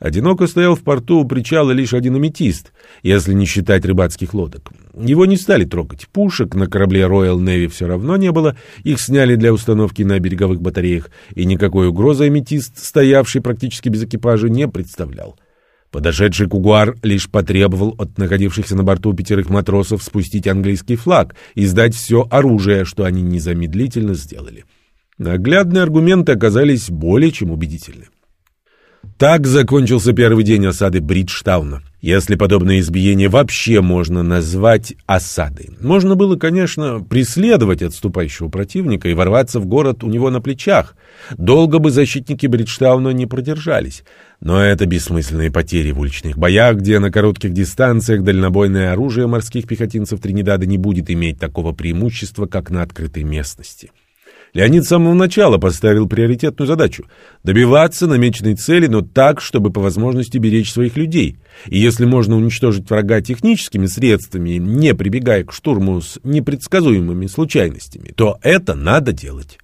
Одиноко стоял в порту у причала лишь один аметист, если не считать рыбацких лодок. Его не стали трогать. Пушек на корабле Royal Navy все равно не было, их сняли для установки на береговых батареях, и никакой угрозы аметист, стоявший практически без экипажа, не представлял. Подошедший Кугуар лишь потребовал от находившихся на борту пятерых матросов спустить английский флаг и сдать все оружие, что они незамедлительно сделали. Наглядные аргументы оказались более чем убедительны. Так закончился первый день осады Бриджтауна. Если подобное избиение вообще можно назвать осадой. Можно было, конечно, преследовать отступающего противника и ворваться в город у него на плечах. Долго бы защитники Бриджтауна не продержались. Но это бессмысленные потери в уличных боях, где на коротких дистанциях дальнобойное оружие морских пехотинцев Тринидада не будет иметь такого преимущества, как на открытой местности. Леонид с самого начала поставил приоритетную задачу – добиваться намеченной цели, но так, чтобы по возможности беречь своих людей. И если можно уничтожить врага техническими средствами, не прибегая к штурму с непредсказуемыми случайностями, то это надо делать.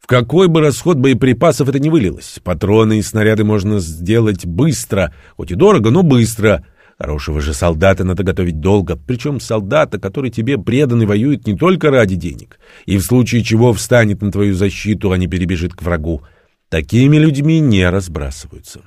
В какой бы расход боеприпасов это ни вылилось, патроны и снаряды можно сделать быстро, хоть и дорого, но быстро – Хорошего же солдата надо готовить долго, причем солдата, который тебе предан и воюет не только ради денег, и в случае чего встанет на твою защиту, а не перебежит к врагу. Такими людьми не разбрасываются.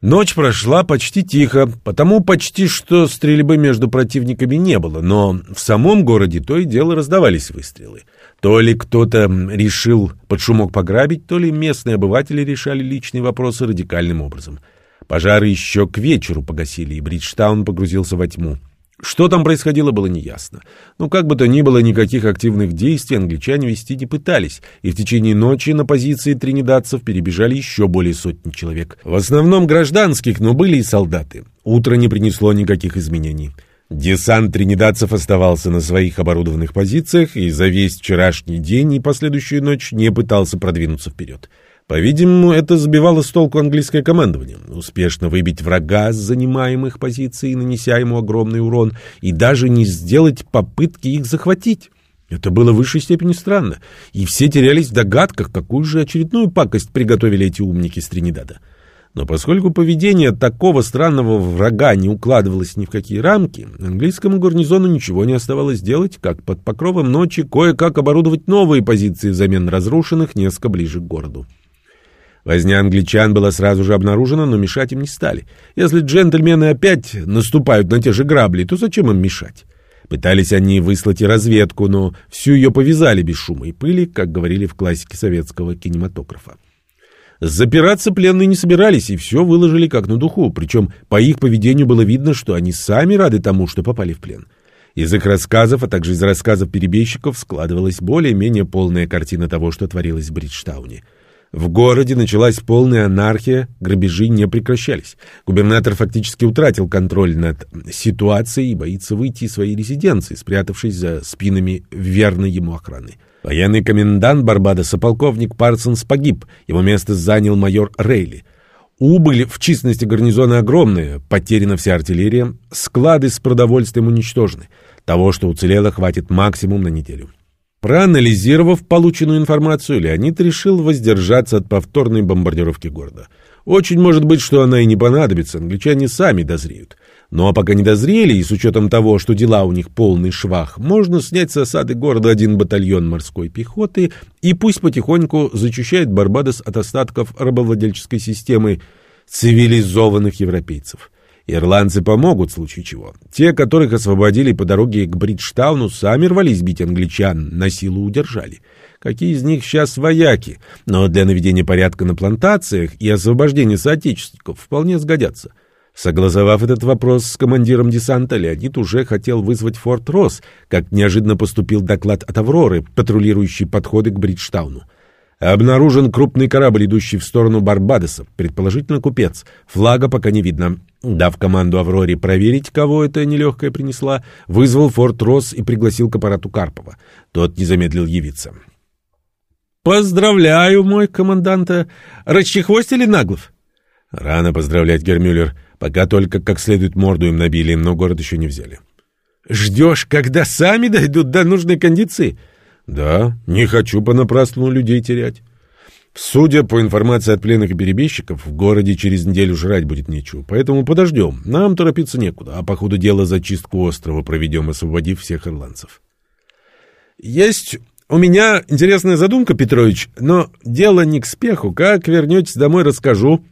Ночь прошла почти тихо, потому почти что стрельбы между противниками не было, но в самом городе то и дело раздавались выстрелы. То ли кто-то решил под шумок пограбить, то ли местные обыватели решали личные вопросы радикальным образом — Пожары еще к вечеру погасили, и Бриджтаун погрузился во тьму. Что там происходило, было неясно. Но как бы то ни было, никаких активных действий англичане вести не пытались, и в течение ночи на позиции тринидадцев перебежали еще более сотни человек. В основном гражданских, но были и солдаты. Утро не принесло никаких изменений. Десант тринидадцев оставался на своих оборудованных позициях и за весь вчерашний день и последующую ночь не пытался продвинуться вперед. По-видимому, это сбивало с толку английское командование. Успешно выбить врага с занимаемых позиций, нанеся ему огромный урон, и даже не сделать попытки их захватить. Это было в высшей степени странно, и все терялись в догадках, какую же очередную пакость приготовили эти умники с Тринидада. Но поскольку поведение такого странного врага не укладывалось ни в какие рамки, английскому гарнизону ничего не оставалось делать, как под покровом ночи кое-как оборудовать новые позиции взамен разрушенных несколько ближе к городу. Возня англичан была сразу же обнаружена, но мешать им не стали. Если джентльмены опять наступают на те же грабли, то зачем им мешать? Пытались они выслать и разведку, но всю ее повязали без шума и пыли, как говорили в классике советского кинематографа. Запираться пленные не собирались и все выложили как на духу, причем по их поведению было видно, что они сами рады тому, что попали в плен. Из их рассказов, а также из рассказов перебежчиков складывалась более-менее полная картина того, что творилось в Бриджтауне. В городе началась полная анархия, грабежи не прекращались. Губернатор фактически утратил контроль над ситуацией и боится выйти из своей резиденции, спрятавшись за спинами верной ему охраны. Военный комендант Барбадоса, полковник Парсонс, погиб. Его место занял майор Рейли. Убыль в численности гарнизона огромная, потеряна вся артиллерия, склады с продовольствием уничтожены. Того, что уцелело, хватит максимум на неделю. Проанализировав полученную информацию, Леонид решил воздержаться от повторной бомбардировки города. Очень может быть, что она и не понадобится, англичане сами дозреют. Ну а пока не дозрели, и с учетом того, что дела у них полный швах, можно снять с осады города один батальон морской пехоты и пусть потихоньку зачищает Барбадос от остатков рабовладельческой системы цивилизованных европейцев. Ирландцы помогут в случае чего. Те, которых освободили по дороге к Бриджтауну, сами рвались бить англичан, на силу удержали. Какие из них сейчас вояки, но для наведения порядка на плантациях и освобождения соотечественников вполне сгодятся. Согласовав этот вопрос с командиром десанта, Леонид уже хотел вызвать Форт Росс, как неожиданно поступил доклад от «Авроры», патрулирующей подходы к Бриджтауну. Обнаружен крупный корабль, идущий в сторону Барбадоса, предположительно купец. Флага пока не видно. Дав команду Авроре проверить, кого это нелегкая принесла, вызвал Форт Росс и пригласил к аппарату Карпова. Тот не замедлил явиться. «Поздравляю, мой команданта! Расчехвостили наглов?» «Рано поздравлять, Гермюллер. Пока только как следует морду им набили, но город еще не взяли». Ждешь, когда сами дойдут до нужной кондиции? Да, не хочу понапрасну людей терять. Судя по информации от пленных и перебежчиков, в городе через неделю жрать будет нечего, поэтому подождем. Нам торопиться некуда, а по ходу дела зачистку острова проведем, освободив всех ирландцев. Есть у меня интересная задумка, Петрович, но дело не к спеху. Как вернетесь домой, расскажу.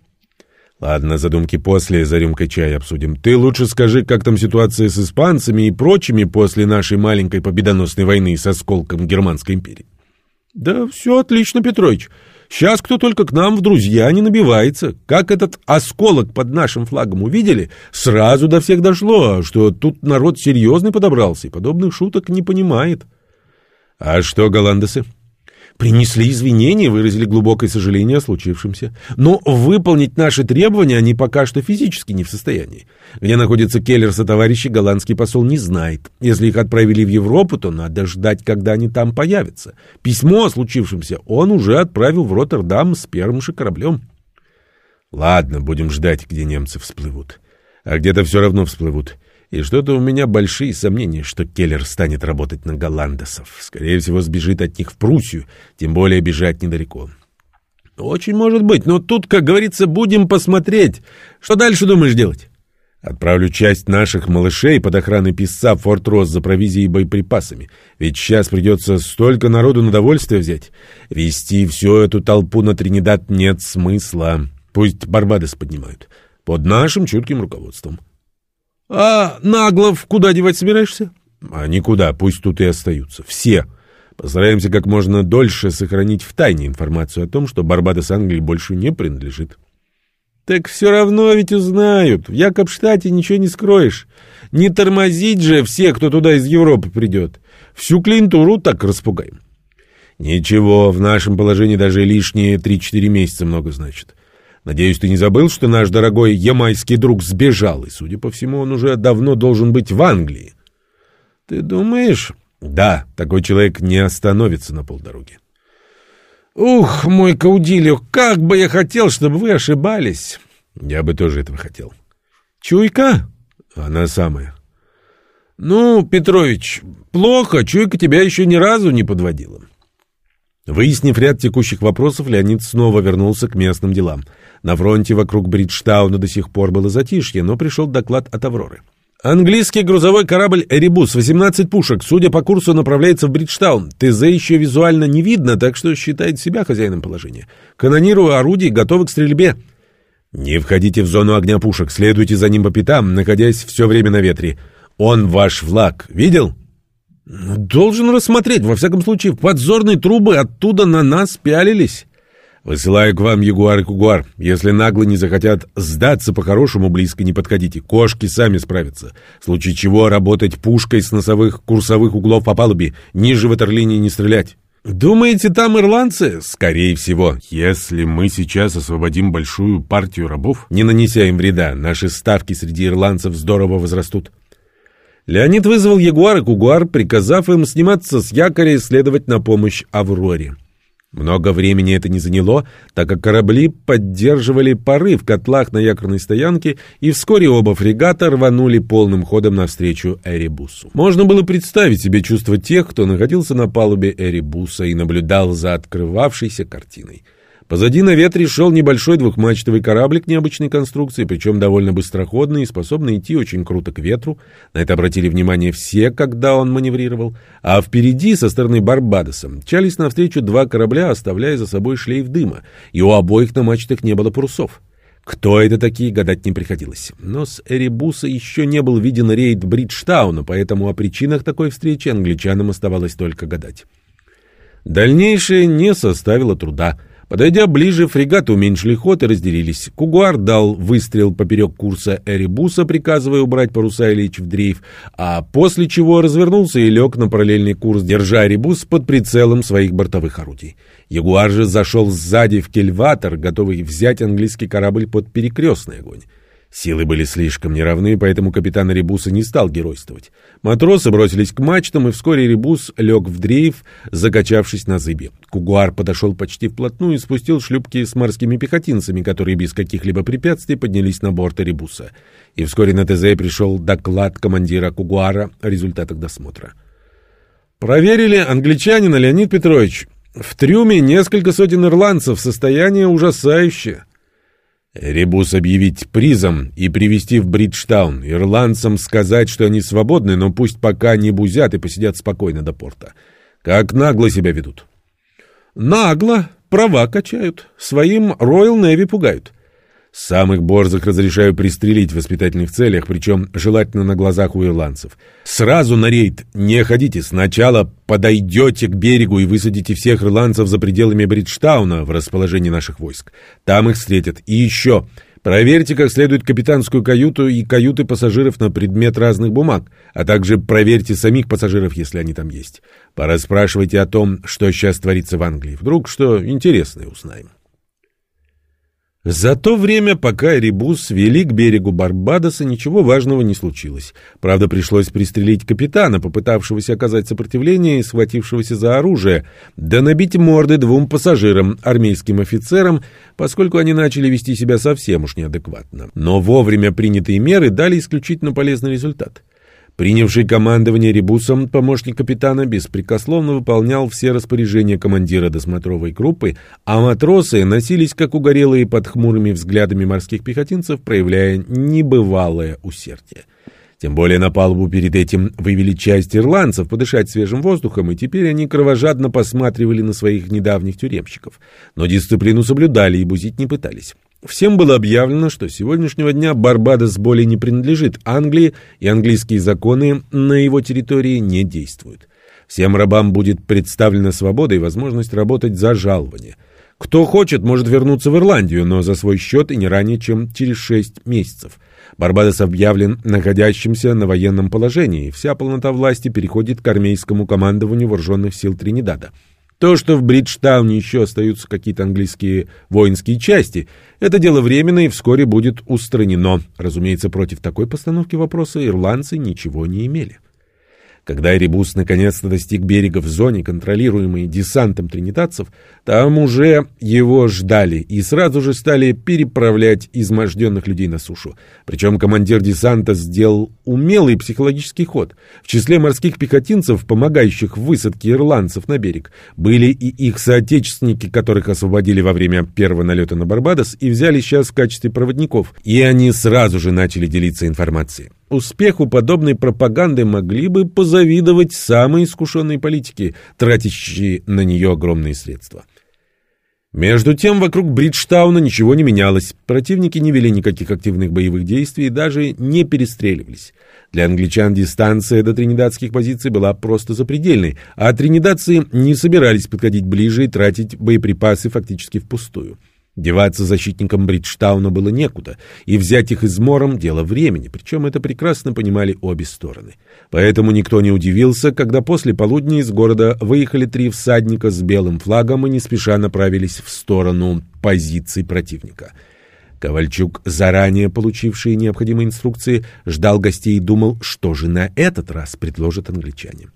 Ладно, задумки после, за рюмкой чая обсудим. Ты лучше скажи, как там ситуация с испанцами и прочими после нашей маленькой победоносной войны с осколком Германской империи. Да все отлично, Петрович. Сейчас кто только к нам в друзья не набивается. Как этот осколок под нашим флагом увидели, сразу до всех дошло, что тут народ серьезный подобрался и подобных шуток не понимает. А что голландцы? Принесли извинения, выразили глубокое сожаление о случившемся. Но выполнить наши требования они пока что физически не в состоянии. Где находится Келлер со товарищи, голландский посол не знает. Если их отправили в Европу, то надо ждать, когда они там появятся. Письмо о случившемся он уже отправил в Роттердам с первым же кораблем. Ладно, будем ждать, где немцы всплывут. А где-то все равно всплывут. И что-то у меня большие сомнения, что Келлер станет работать на голландцев. Скорее всего, сбежит от них в Пруссию, тем более бежать недалеко. Очень может быть, но тут, как говорится, будем посмотреть. Что дальше думаешь делать? Отправлю часть наших малышей под охраной писца в Форт Росс за провизией и боеприпасами. Ведь сейчас придется столько народу на довольствие взять. Вести всю эту толпу на Тринидад нет смысла. Пусть Барбадос поднимают. Под нашим чутким руководством. А наглов куда девать собираешься? А никуда, пусть тут и остаются. Все. Постараемся как можно дольше сохранить в тайне информацию о том, что Барбадос Англии больше не принадлежит. Так все равно ведь узнают. В Якобштате ничего не скроешь. Не тормозить же все, кто туда из Европы придет. Всю клиентуру так распугаем. Ничего, в нашем положении даже лишние три-четыре месяца много значит. Надеюсь, ты не забыл, что наш дорогой ямайский друг сбежал, и, судя по всему, он уже давно должен быть в Англии. Ты думаешь? Да, такой человек не остановится на полдороги. Ух, мой Каудилио, как бы я хотел, чтобы вы ошибались. Я бы тоже этого хотел. Чуйка? Она самая. Ну, Петрович, плохо, чуйка тебя еще ни разу не подводила. Выяснив ряд текущих вопросов, Леонид снова вернулся к местным делам. На фронте вокруг Бриджтауна до сих пор было затишье, но пришел доклад от «Авроры». Английский грузовой корабль «Эребус», 18 пушек, судя по курсу, направляется в Бриджтаун. ТЗ еще визуально не видно, так что считает себя хозяином положения. Канонирую орудий, готовы к стрельбе. Не входите в зону огня пушек, следуйте за ним по пятам, находясь все время на ветре. Он ваш флаг. Видел? Должен рассмотреть. Во всяком случае, подзорные трубы оттуда на нас пялились. Высылаю к вам Ягуар и Кугуар. Если нагло не захотят сдаться по-хорошему, близко не подходите. Кошки сами справятся. В случае чего работать пушкой с носовых курсовых углов по палубе. Ниже ватерлинии не стрелять. Думаете, там ирландцы? Скорее всего. Если мы сейчас освободим большую партию рабов, не нанеся им вреда, наши ставки среди ирландцев здорово возрастут. Леонид вызвал Ягуар и Кугуар, приказав им сниматься с якоря и следовать на помощь Авроре. Много времени это не заняло, так как корабли поддерживали пары в котлах на якорной стоянке, и вскоре оба фрегата рванули полным ходом навстречу Эребусу. Можно было представить себе чувство тех, кто находился на палубе Эребуса и наблюдал за открывавшейся картиной. Позади на ветре шел небольшой двухмачтовый кораблик необычной конструкции, причем довольно быстроходный и способный идти очень круто к ветру. На это обратили внимание все, когда он маневрировал. А впереди, со стороны Барбадоса, мчались навстречу два корабля, оставляя за собой шлейф дыма, и у обоих на мачтах не было парусов. Кто это такие, гадать не приходилось. Но с Эребуса еще не был виден рейд Бриджтауна, поэтому о причинах такой встречи англичанам оставалось только гадать. Дальнейшее не составило труда — Подойдя ближе, фрегаты уменьшили ход и разделились. Кугуар дал выстрел поперек курса Эребуса, приказывая убрать паруса и лечь в дрейф, а после чего развернулся и лег на параллельный курс, держа Эребус под прицелом своих бортовых орудий. Ягуар же зашел сзади в кельватор, готовый взять английский корабль под перекрестный огонь. Силы были слишком неравны, поэтому капитан Ребуса не стал геройствовать. Матросы бросились к мачтам, и вскоре Ребус лег в дрейф, закачавшись на зыбе. Кугуар подошел почти вплотную и спустил шлюпки с морскими пехотинцами, которые без каких-либо препятствий поднялись на борт Ребуса. И вскоре на ТЗ пришел доклад командира Кугуара о результатах досмотра. «Проверили англичанина, Леонид Петрович. В трюме несколько сотен ирландцев, состояние ужасающее». Ребус объявить призом и привести в Бриджтаун. Ирландцам сказать, что они свободны, но пусть пока не бузят и посидят спокойно до порта. Как нагло себя ведут. Нагло. Права качают. Своим Royal Navy пугают. Самых борзых разрешаю пристрелить в воспитательных целях, причем желательно на глазах у ирландцев. Сразу на рейд не ходите. Сначала подойдете к берегу и высадите всех ирландцев за пределами Бриджтауна в расположении наших войск. Там их встретят. И еще... Проверьте как следует капитанскую каюту и каюты пассажиров на предмет разных бумаг, а также проверьте самих пассажиров, если они там есть. Пораспрашивайте о том, что сейчас творится в Англии. Вдруг что интересное узнаем. За то время, пока Эребус вели к берегу Барбадоса, ничего важного не случилось. Правда, пришлось пристрелить капитана, попытавшегося оказать сопротивление и схватившегося за оружие, да набить морды двум пассажирам, армейским офицерам, поскольку они начали вести себя совсем уж неадекватно. Но вовремя принятые меры дали исключительно полезный результат. Принявший командование Ребусом, помощник капитана беспрекословно выполнял все распоряжения командира досмотровой группы, а матросы носились как угорелые под хмурыми взглядами морских пехотинцев, проявляя небывалое усердие. Тем более на палубу перед этим вывели часть ирландцев подышать свежим воздухом, и теперь они кровожадно посматривали на своих недавних тюремщиков. Но дисциплину соблюдали и бузить не пытались. Всем было объявлено, что с сегодняшнего дня Барбадос более не принадлежит Англии, и английские законы на его территории не действуют. Всем рабам будет представлена свобода и возможность работать за жалование. Кто хочет, может вернуться в Ирландию, но за свой счет и не ранее, чем через шесть месяцев. Барбадос объявлен находящимся на военном положении, и вся полнота власти переходит к армейскому командованию вооруженных сил Тринидада. То, что в Бриджтауне еще остаются какие-то английские воинские части, это дело временное и вскоре будет устранено. Разумеется, против такой постановки вопроса ирландцы ничего не имели. Когда Эребус наконец-то достиг берега в зоне, контролируемой десантом тринитадцев, там уже его ждали и сразу же стали переправлять изможденных людей на сушу. Причем командир десанта сделал умелый психологический ход. В числе морских пехотинцев, помогающих в высадке ирландцев на берег, были и их соотечественники, которых освободили во время первого налета на Барбадос и взяли сейчас в качестве проводников. И они сразу же начали делиться информацией. Успеху подобной пропаганды могли бы позавидовать самые искушенные политики, тратящие на нее огромные средства. Между тем, вокруг Бриджтауна ничего не менялось. Противники не вели никаких активных боевых действий и даже не перестреливались. Для англичан дистанция до тринидадских позиций была просто запредельной, а тринидадцы не собирались подходить ближе и тратить боеприпасы фактически впустую. Деваться защитникам Бриджтауна было некуда, и взять их измором – дело времени, причем это прекрасно понимали обе стороны. Поэтому никто не удивился, когда после полудня из города выехали три всадника с белым флагом и не спеша направились в сторону позиций противника. Ковальчук, заранее получивший необходимые инструкции, ждал гостей и думал, что же на этот раз предложат англичане.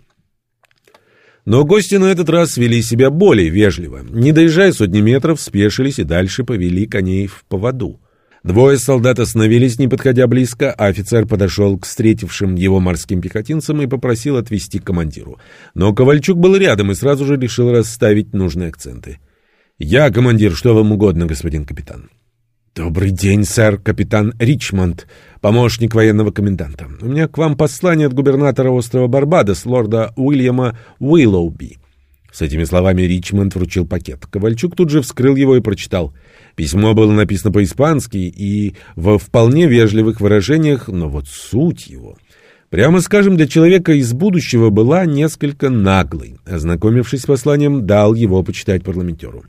Но гости на этот раз вели себя более вежливо. Не доезжая сотни метров, спешились и дальше повели коней в поводу. Двое солдат остановились, не подходя близко, а офицер подошел к встретившим его морским пехотинцам и попросил отвести к командиру. Но Ковальчук был рядом и сразу же решил расставить нужные акценты. «Я командир, что вам угодно, господин капитан». «Добрый день, сэр, капитан Ричмонд, помощник военного коменданта. У меня к вам послание от губернатора острова Барбадос, лорда Уильяма Уиллоуби». С этими словами Ричмонд вручил пакет. Ковальчук тут же вскрыл его и прочитал. Письмо было написано по-испански и во вполне вежливых выражениях, но вот суть его... Прямо скажем, для человека из будущего была несколько наглой. Ознакомившись с посланием, дал его почитать парламентеру.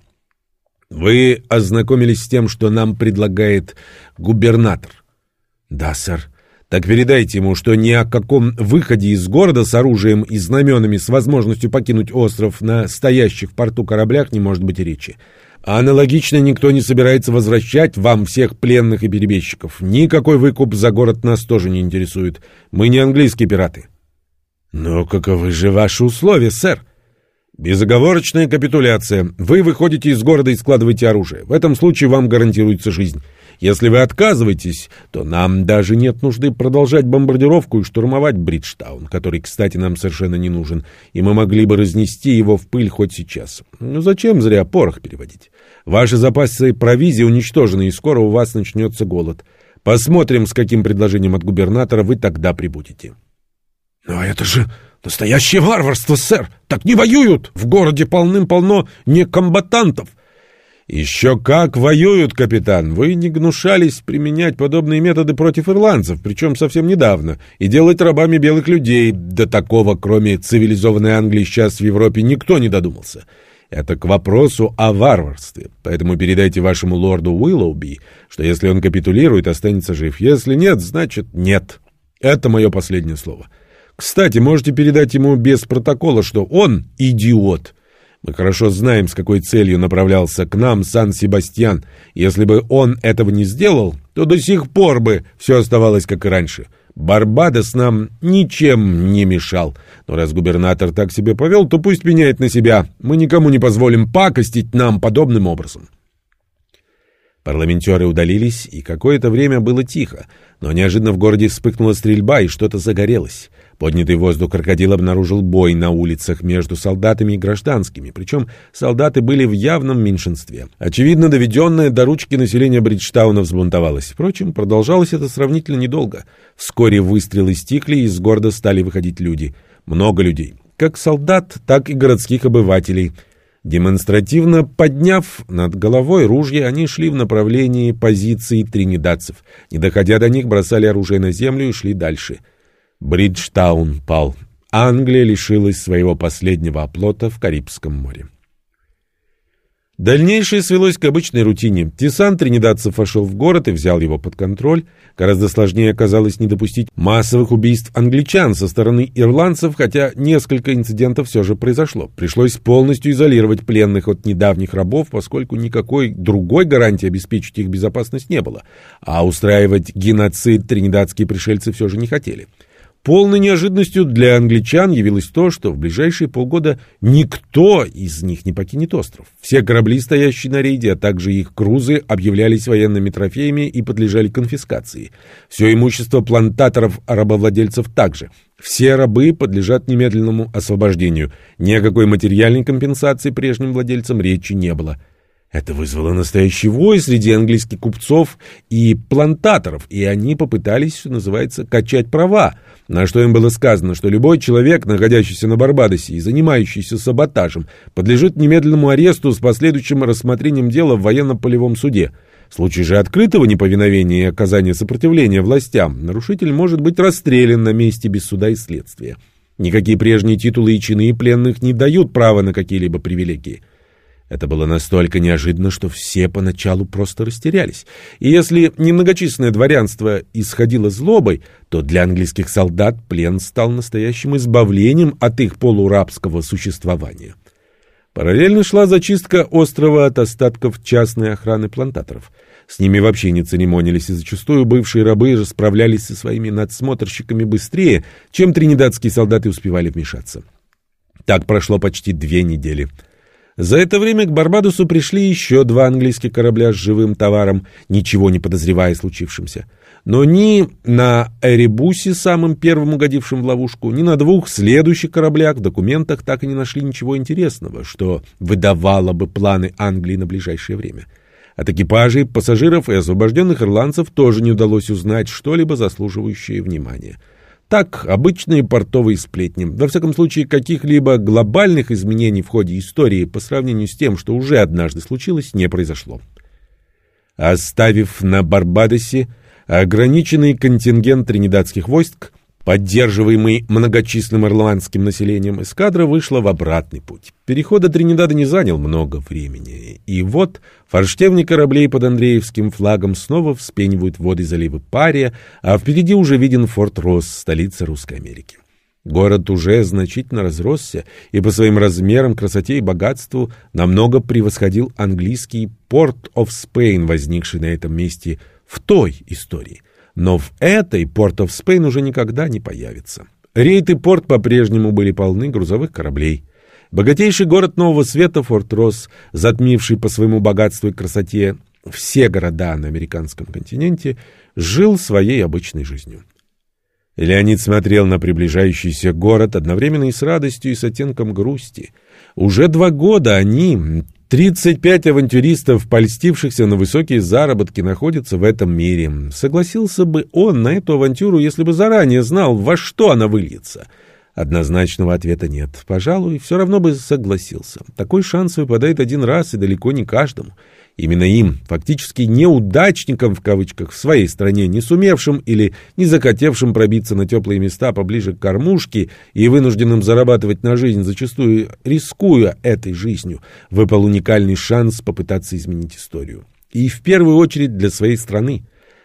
Вы ознакомились с тем, что нам предлагает губернатор? Да, сэр. Так передайте ему, что ни о каком выходе из города с оружием и знаменами с возможностью покинуть остров на стоящих в порту кораблях не может быть речи. Аналогично никто не собирается возвращать вам всех пленных и перебежчиков. Никакой выкуп за город нас тоже не интересует. Мы не английские пираты. Но каковы же ваши условия, сэр? Безоговорочная капитуляция. Вы выходите из города и складываете оружие. В этом случае вам гарантируется жизнь. Если вы отказываетесь, то нам даже нет нужды продолжать бомбардировку и штурмовать Бриджтаун, который, кстати, нам совершенно не нужен, и мы могли бы разнести его в пыль хоть сейчас. Ну зачем зря порох переводить? Ваши запасы провизии уничтожены, и скоро у вас начнется голод. Посмотрим, с каким предложением от губернатора вы тогда прибудете. Но это же настоящее варварство, сэр! Так не воюют! В городе полным-полно некомбатантов! «Еще как воюют, капитан! Вы не гнушались применять подобные методы против ирландцев, причем совсем недавно, и делать рабами белых людей. До такого, кроме цивилизованной Англии, сейчас в Европе никто не додумался. Это к вопросу о варварстве. Поэтому передайте вашему лорду Уиллоуби, что если он капитулирует, останется жив. Если нет, значит нет. Это мое последнее слово. Кстати, можете передать ему без протокола, что он идиот». Мы хорошо знаем, с какой целью направлялся к нам Сан-Себастьян. Если бы он этого не сделал, то до сих пор бы все оставалось как и раньше. Барбадос нам ничем не мешал. Но раз губернатор так себя повел, то пусть меняет на себя. Мы никому не позволим пакостить нам подобным образом. Парламентеры удалились, и какое-то время было тихо. Но неожиданно в городе вспыхнула стрельба, и что-то загорелось. Поднятый воздух крокодил обнаружил бой на улицах между солдатами и гражданскими, причем солдаты были в явном меньшинстве. Очевидно, доведенное до ручки население Бриджтауна взбунтовалось. Впрочем, продолжалось это сравнительно недолго. Вскоре выстрелы стихли, и из города стали выходить люди. Много людей. Как солдат, так и городских обывателей. Демонстративно подняв над головой ружья, они шли в направлении позиций тринидадцев. Не доходя до них, бросали оружие на землю и шли дальше. — Бриджтаун пал. Англия лишилась своего последнего оплота в Карибском море. Дальнейшее свелось к обычной рутине. Тисан тринидадцев вошел в город и взял его под контроль. Гораздо сложнее оказалось не допустить массовых убийств англичан со стороны ирландцев, хотя несколько инцидентов все же произошло. Пришлось полностью изолировать пленных от недавних рабов, поскольку никакой другой гарантии обеспечить их безопасность не было. А устраивать геноцид тринидадские пришельцы все же не хотели. Полной неожиданностью для англичан явилось то, что в ближайшие полгода никто из них не покинет остров. Все корабли, стоящие на рейде, а также их крузы, объявлялись военными трофеями и подлежали конфискации. Все имущество плантаторов-рабовладельцев также. Все рабы подлежат немедленному освобождению. Ни о какой материальной компенсации прежним владельцам речи не было. Это вызвало настоящий вой среди английских купцов и плантаторов, и они попытались, что называется, качать права, на что им было сказано, что любой человек, находящийся на Барбадосе и занимающийся саботажем, подлежит немедленному аресту с последующим рассмотрением дела в военно-полевом суде. В случае же открытого неповиновения и оказания сопротивления властям, нарушитель может быть расстрелян на месте без суда и следствия. Никакие прежние титулы и чины пленных не дают права на какие-либо привилегии. Это было настолько неожиданно, что все поначалу просто растерялись. И если немногочисленное дворянство исходило злобой, то для английских солдат плен стал настоящим избавлением от их полурабского существования. Параллельно шла зачистка острова от остатков частной охраны плантаторов. С ними вообще не церемонились, и зачастую бывшие рабы расправлялись со своими надсмотрщиками быстрее, чем тринидадские солдаты успевали вмешаться. Так прошло почти две недели. За это время к Барбадосу пришли еще два английских корабля с живым товаром, ничего не подозревая о случившемся. Но ни на Эребусе, самым первым угодившим в ловушку, ни на двух следующих кораблях в документах так и не нашли ничего интересного, что выдавало бы планы Англии на ближайшее время. От экипажей, пассажиров и освобожденных ирландцев тоже не удалось узнать что-либо заслуживающее внимания. Так, обычные портовые сплетни. Во всяком случае, каких-либо глобальных изменений в ходе истории по сравнению с тем, что уже однажды случилось, не произошло. Оставив на Барбадосе ограниченный контингент тринидадских войск, Поддерживаемый многочисленным ирландским населением, эскадра вышла в обратный путь. Переход до Тринидада не занял много времени. И вот форштевни кораблей под Андреевским флагом снова вспенивают воды залива Пария, а впереди уже виден форт Росс, столица Русской Америки. Город уже значительно разросся и по своим размерам, красоте и богатству намного превосходил английский Порт of Spain, возникший на этом месте в той истории. Но в этой Порт of Spain уже никогда не появится. Рейд и порт по-прежнему были полны грузовых кораблей. Богатейший город Нового Света, Форт Росс, затмивший по своему богатству и красоте все города на американском континенте, жил своей обычной жизнью. Леонид смотрел на приближающийся город одновременно и с радостью, и с оттенком грусти. Уже два года они, 35 авантюристов, польстившихся на высокие заработки, находятся в этом мире. Согласился бы он на эту авантюру, если бы заранее знал, во что она выльется. Однозначного ответа нет. Пожалуй, все равно бы согласился. Такой шанс выпадает один раз и далеко не каждому. Именно им, фактически неудачникам в кавычках, в своей стране, не сумевшим или не захотевшим пробиться на теплые места поближе к кормушке и вынужденным зарабатывать на жизнь, зачастую рискуя этой жизнью, выпал уникальный шанс попытаться изменить историю. И в первую очередь для своей страны.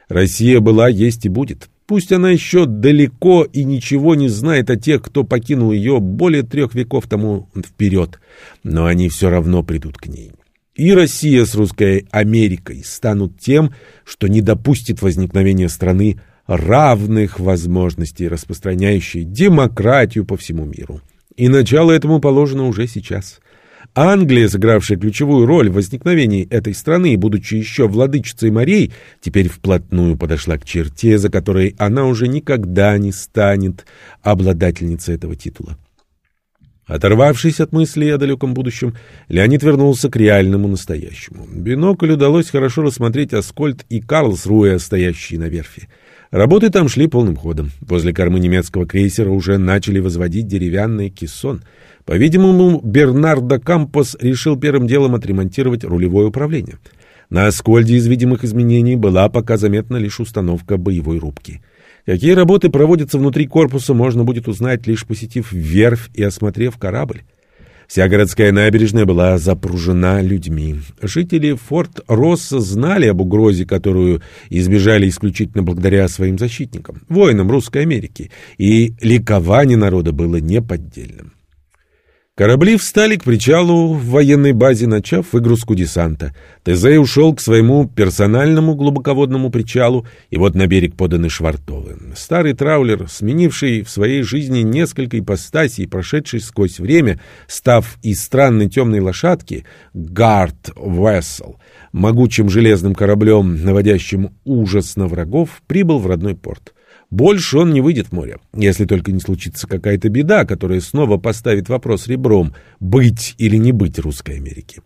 Россия была, есть и будет. Пусть она еще далеко и ничего не знает о тех, кто покинул ее более трех веков тому вперед, но они все равно придут к ней. И Россия с русской Америкой станут тем, что не допустит возникновения страны равных возможностей, распространяющей демократию по всему миру. И начало этому положено уже сейчас. Англия, сыгравшая ключевую роль в возникновении этой страны, будучи еще владычицей морей, теперь вплотную подошла к черте, за которой она уже никогда не станет обладательницей этого титула. Оторвавшись от мыслей о далеком будущем, Леонид вернулся к реальному настоящему. Бинокль удалось хорошо рассмотреть Аскольд и Карлсруэ, стоящие на верфи. Работы там шли полным ходом. Возле кормы немецкого крейсера уже начали возводить деревянный кессон. По-видимому, Бернардо Кампос решил первым делом отремонтировать рулевое управление. На Аскольде из видимых изменений была пока заметна лишь установка боевой рубки. Какие работы проводятся внутри корпуса, можно будет узнать, лишь посетив верфь и осмотрев корабль. Вся городская набережная была запружена людьми. Жители Форт Росса знали об угрозе, которую избежали исключительно благодаря своим защитникам, воинам Русской Америки, и ликование народа было неподдельным. Корабли встали к причалу в военной базе, начав выгрузку десанта. Тезей ушел к своему персональному глубоководному причалу, и вот на берег поданы швартовы. Старый траулер, сменивший в своей жизни несколько ипостасей, прошедший сквозь время, став из странной темной лошадки, Гард Вессел, могучим железным кораблем, наводящим ужас на врагов, прибыл в родной порт. Больше он не выйдет в море, если только не случится какая-то беда, которая снова поставит вопрос ребром, быть или не быть русской Америки.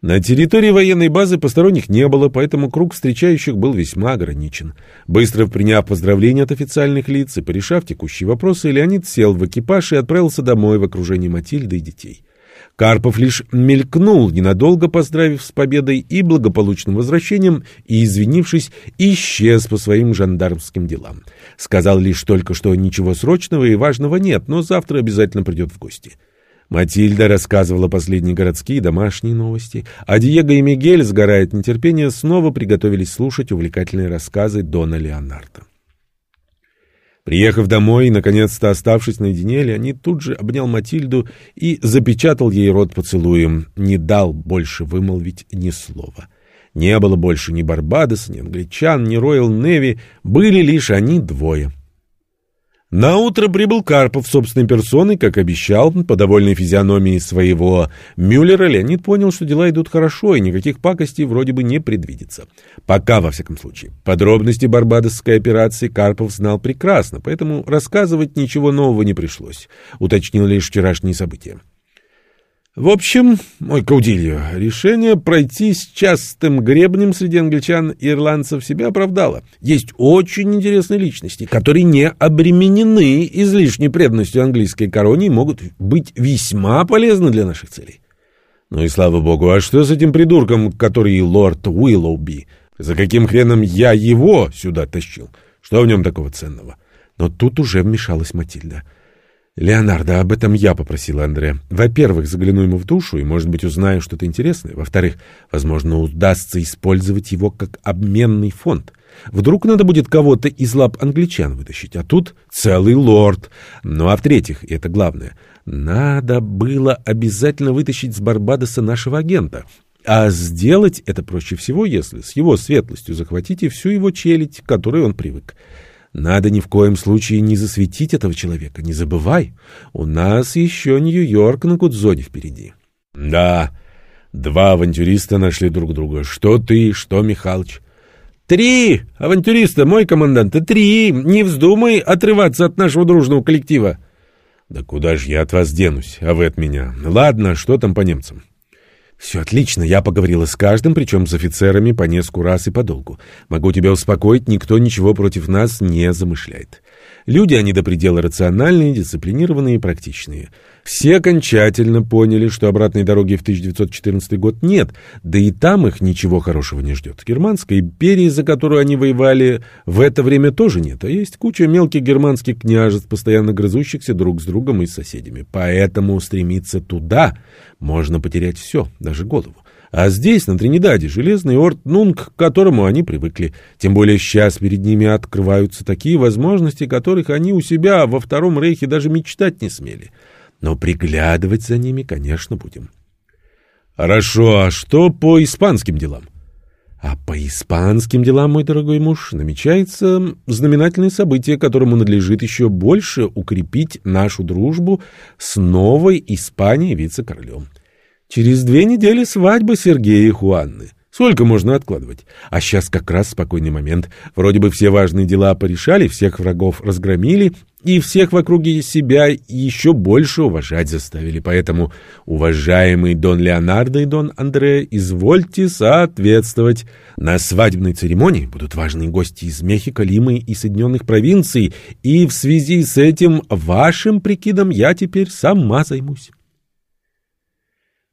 На территории военной базы посторонних не было, поэтому круг встречающих был весьма ограничен. Быстро приняв поздравления от официальных лиц и порешав текущие вопросы, Леонид сел в экипаж и отправился домой в окружении Матильды и детей. Карпов лишь мелькнул, ненадолго поздравив с победой и благополучным возвращением, и, извинившись, исчез по своим жандармским делам. Сказал лишь только, что ничего срочного и важного нет, но завтра обязательно придет в гости. Матильда рассказывала последние городские домашние новости, а Диего и Мигель, сгорая от нетерпения, снова приготовились слушать увлекательные рассказы Дона Леонардо. Приехав домой наконец-то оставшись наедине, Леонид тут же обнял Матильду и запечатал ей рот поцелуем, не дал больше вымолвить ни слова. Не было больше ни Барбадоса, ни англичан, ни Роyal Неви, были лишь они двое — на утро прибыл Карпов собственной персоной, как обещал, по довольной физиономии своего Мюллера Леонид понял, что дела идут хорошо и никаких пакостей вроде бы не предвидится. Пока, во всяком случае. Подробности барбадосской операции Карпов знал прекрасно, поэтому рассказывать ничего нового не пришлось. Уточнил лишь вчерашние события. В общем, мой Каудильо, решение пройти с частым гребнем среди англичан и ирландцев себя оправдало. Есть очень интересные личности, которые не обременены излишней преданностью английской короне и могут быть весьма полезны для наших целей. Ну и слава богу, а что с этим придурком, который лорд Уиллоуби? За каким хреном я его сюда тащил? Что в нем такого ценного? Но тут уже вмешалась Матильда. Леонардо, об этом я попросила Андрея. Во-первых, загляну ему в душу и, может быть, узнаю что-то интересное. Во-вторых, возможно, удастся использовать его как обменный фонд. Вдруг надо будет кого-то из лап англичан вытащить, а тут целый лорд. Ну а в-третьих, и это главное, надо было обязательно вытащить с Барбадоса нашего агента. А сделать это проще всего, если с его светлостью захватите всю его челядь, к которой он привык. Надо ни в коем случае не засветить этого человека. Не забывай, у нас еще Нью-Йорк на Гудзоне впереди. Да, два авантюриста нашли друг друга. Что ты, что Михалыч. Три авантюриста, мой командант, три. Не вздумай отрываться от нашего дружного коллектива. Да куда же я от вас денусь, а вы от меня? Ладно, что там по немцам? «Все отлично, я поговорила с каждым, причем с офицерами по нескольку раз и подолгу. Могу тебя успокоить, никто ничего против нас не замышляет. Люди, они до предела рациональные, дисциплинированные и практичные. Все окончательно поняли, что обратной дороги в 1914 год нет, да и там их ничего хорошего не ждет. Германской империи, за которую они воевали, в это время тоже нет, а есть куча мелких германских княжеств, постоянно грызущихся друг с другом и с соседями. Поэтому стремиться туда можно потерять все, даже голову. А здесь, на Тринидаде, железный Орд Нунг, к которому они привыкли. Тем более сейчас перед ними открываются такие возможности, которых они у себя во Втором Рейхе даже мечтать не смели. Но приглядывать за ними, конечно, будем. Хорошо, а что по испанским делам? А по испанским делам, мой дорогой муж, намечается знаменательное событие, которому надлежит еще больше укрепить нашу дружбу с новой Испанией вице-королем. Через две недели свадьба Сергея и Хуанны. Сколько можно откладывать? А сейчас как раз спокойный момент. Вроде бы все важные дела порешали, всех врагов разгромили, и всех вокруг себя еще больше уважать заставили. Поэтому, уважаемый Дон Леонардо и Дон Андре, извольте соответствовать. На свадебной церемонии будут важные гости из Мехико, Лимы и Соединенных провинций, и в связи с этим вашим прикидом я теперь сама займусь.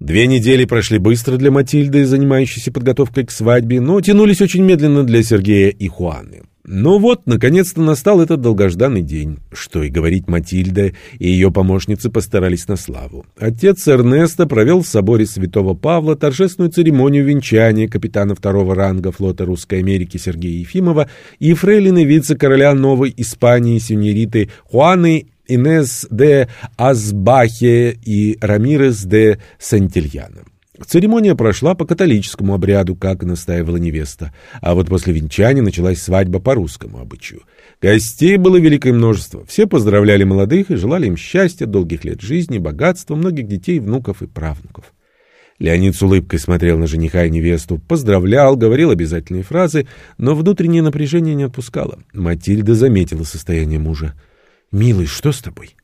Две недели прошли быстро для Матильды, занимающейся подготовкой к свадьбе, но тянулись очень медленно для Сергея и Хуаны. Но вот, наконец-то настал этот долгожданный день. Что и говорить, Матильда и ее помощницы постарались на славу. Отец Эрнеста провел в соборе святого Павла торжественную церемонию венчания капитана второго ранга флота Русской Америки Сергея Ефимова и фрейлины вице-короля Новой Испании сеньориты Хуаны Инес де Азбахе и Рамирес де Сантильяна. Церемония прошла по католическому обряду, как настаивала невеста, а вот после венчания началась свадьба по русскому обычаю. Гостей было великое множество. Все поздравляли молодых и желали им счастья, долгих лет жизни, богатства, многих детей, внуков и правнуков. Леонид с улыбкой смотрел на жениха и невесту, поздравлял, говорил обязательные фразы, но внутреннее напряжение не отпускало. Матильда заметила состояние мужа. «Милый, что с тобой?»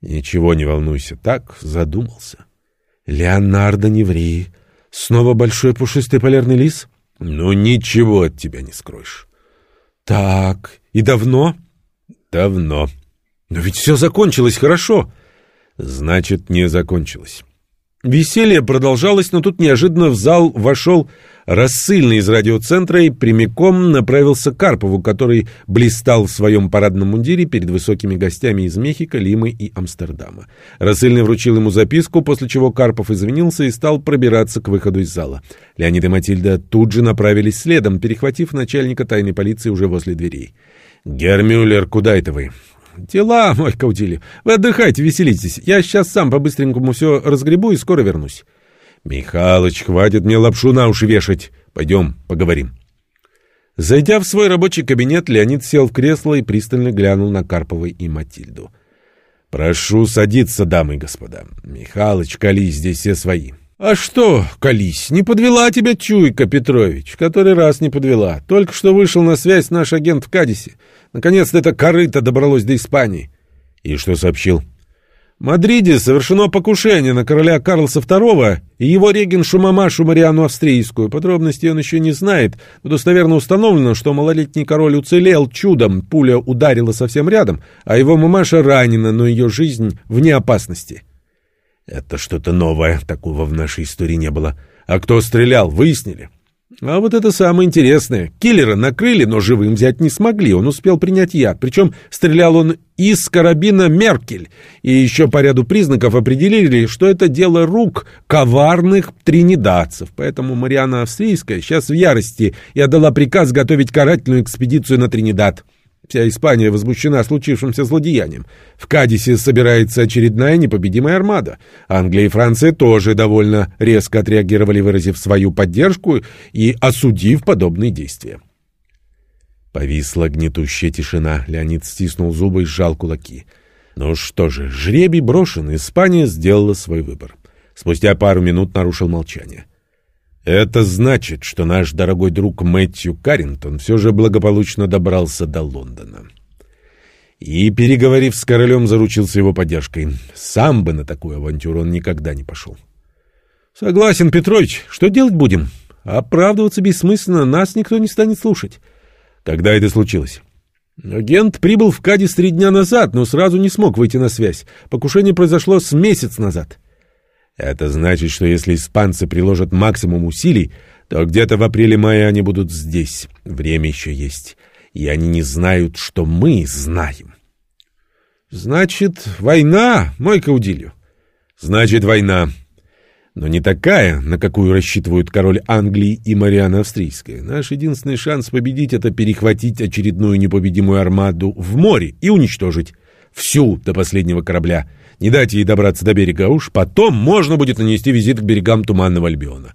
«Ничего, не волнуйся, так задумался». «Леонардо, не ври. Снова большой пушистый полярный лис?» «Ну, ничего от тебя не скроешь». «Так, и давно?» «Давно». «Но ведь все закончилось хорошо». «Значит, не закончилось». Веселье продолжалось, но тут неожиданно в зал вошел рассыльный из радиоцентра и прямиком направился к Карпову, который блистал в своем парадном мундире перед высокими гостями из Мехико, Лимы и Амстердама. Рассыльный вручил ему записку, после чего Карпов извинился и стал пробираться к выходу из зала. Леонид и Матильда тут же направились следом, перехватив начальника тайной полиции уже возле дверей. «Гермюллер, куда это вы?» «Дела, мой Каутили. Вы отдыхайте, веселитесь. Я сейчас сам по-быстренькому все разгребу и скоро вернусь». «Михалыч, хватит мне лапшу на уши вешать. Пойдем, поговорим». Зайдя в свой рабочий кабинет, Леонид сел в кресло и пристально глянул на Карповой и Матильду. «Прошу садиться, дамы и господа. Михалыч, колись, здесь все свои». «А что, колись, не подвела тебя Чуйка, Петрович? Который раз не подвела. Только что вышел на связь наш агент в Кадисе. Наконец-то это корыто добралось до Испании». «И что сообщил?» В Мадриде совершено покушение на короля Карлса II и его регеншу мамашу Мариану Австрийскую. Подробности он еще не знает, но достоверно установлено, что малолетний король уцелел чудом, пуля ударила совсем рядом, а его мамаша ранена, но ее жизнь вне опасности. Это что-то новое, такого в нашей истории не было. А кто стрелял, выяснили? А вот это самое интересное. Киллера накрыли, но живым взять не смогли. Он успел принять яд. Причем стрелял он из карабина «Меркель». И еще по ряду признаков определили, что это дело рук коварных тринидадцев. Поэтому Мариана Австрийская сейчас в ярости и отдала приказ готовить карательную экспедицию на Тринидад. Вся Испания возмущена случившимся злодеянием. В Кадисе собирается очередная непобедимая армада. Англия и Франция тоже довольно резко отреагировали, выразив свою поддержку и осудив подобные действия. Повисла гнетущая тишина. Леонид стиснул зубы и сжал кулаки. Ну что же, жребий брошен, Испания сделала свой выбор. Спустя пару минут нарушил молчание. — это значит, что наш дорогой друг Мэтью Каррингтон все же благополучно добрался до Лондона. И, переговорив с королем, заручился его поддержкой. Сам бы на такую авантюру он никогда не пошел. Согласен, Петрович. Что делать будем? Оправдываться бессмысленно, нас никто не станет слушать. Когда это случилось? Агент прибыл в Кадис три дня назад, но сразу не смог выйти на связь. Покушение произошло с месяц назад. Это значит, что если испанцы приложат максимум усилий, то где-то в апреле-мае они будут здесь. Время еще есть. И они не знают, что мы знаем. Значит, война, мой Каудилью. Значит, война. Но не такая, на какую рассчитывают король Англии и Мариана Австрийская. Наш единственный шанс победить — это перехватить очередную непобедимую армаду в море и уничтожить. Всю до последнего корабля — не дать ей добраться до берега, а уж потом можно будет нанести визит к берегам Туманного Альбиона.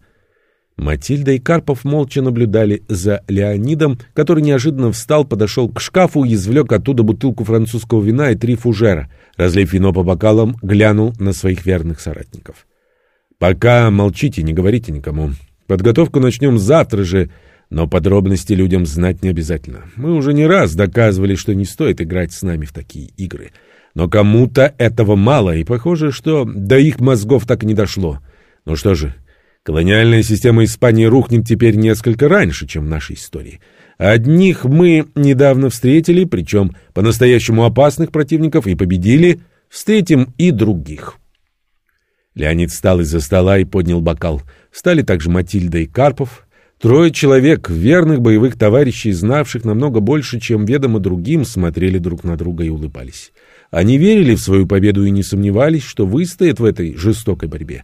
Матильда и Карпов молча наблюдали за Леонидом, который неожиданно встал, подошел к шкафу и извлек оттуда бутылку французского вина и три фужера. Разлив вино по бокалам, глянул на своих верных соратников. «Пока молчите, не говорите никому. Подготовку начнем завтра же, но подробности людям знать не обязательно. Мы уже не раз доказывали, что не стоит играть с нами в такие игры». Но кому-то этого мало, и похоже, что до их мозгов так и не дошло. Ну что же, колониальная система Испании рухнет теперь несколько раньше, чем в нашей истории. Одних мы недавно встретили, причем по-настоящему опасных противников, и победили, встретим и других. Леонид встал из-за стола и поднял бокал. Встали также Матильда и Карпов. Трое человек, верных боевых товарищей, знавших намного больше, чем ведомо другим, смотрели друг на друга и улыбались. Они верили в свою победу и не сомневались, что выстоят в этой жестокой борьбе.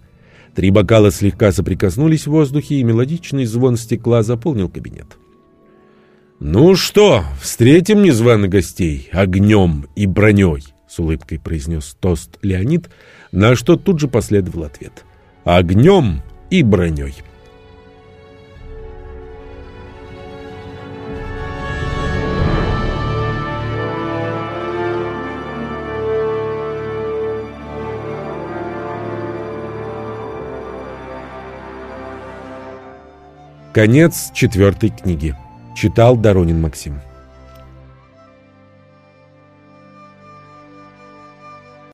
Три бокала слегка соприкоснулись в воздухе, и мелодичный звон стекла заполнил кабинет. «Ну что, встретим незваных гостей огнем и броней», — с улыбкой произнес тост Леонид, на что тут же последовал ответ. «Огнем и броней». Конец четвертой книги. Читал Доронин Максим.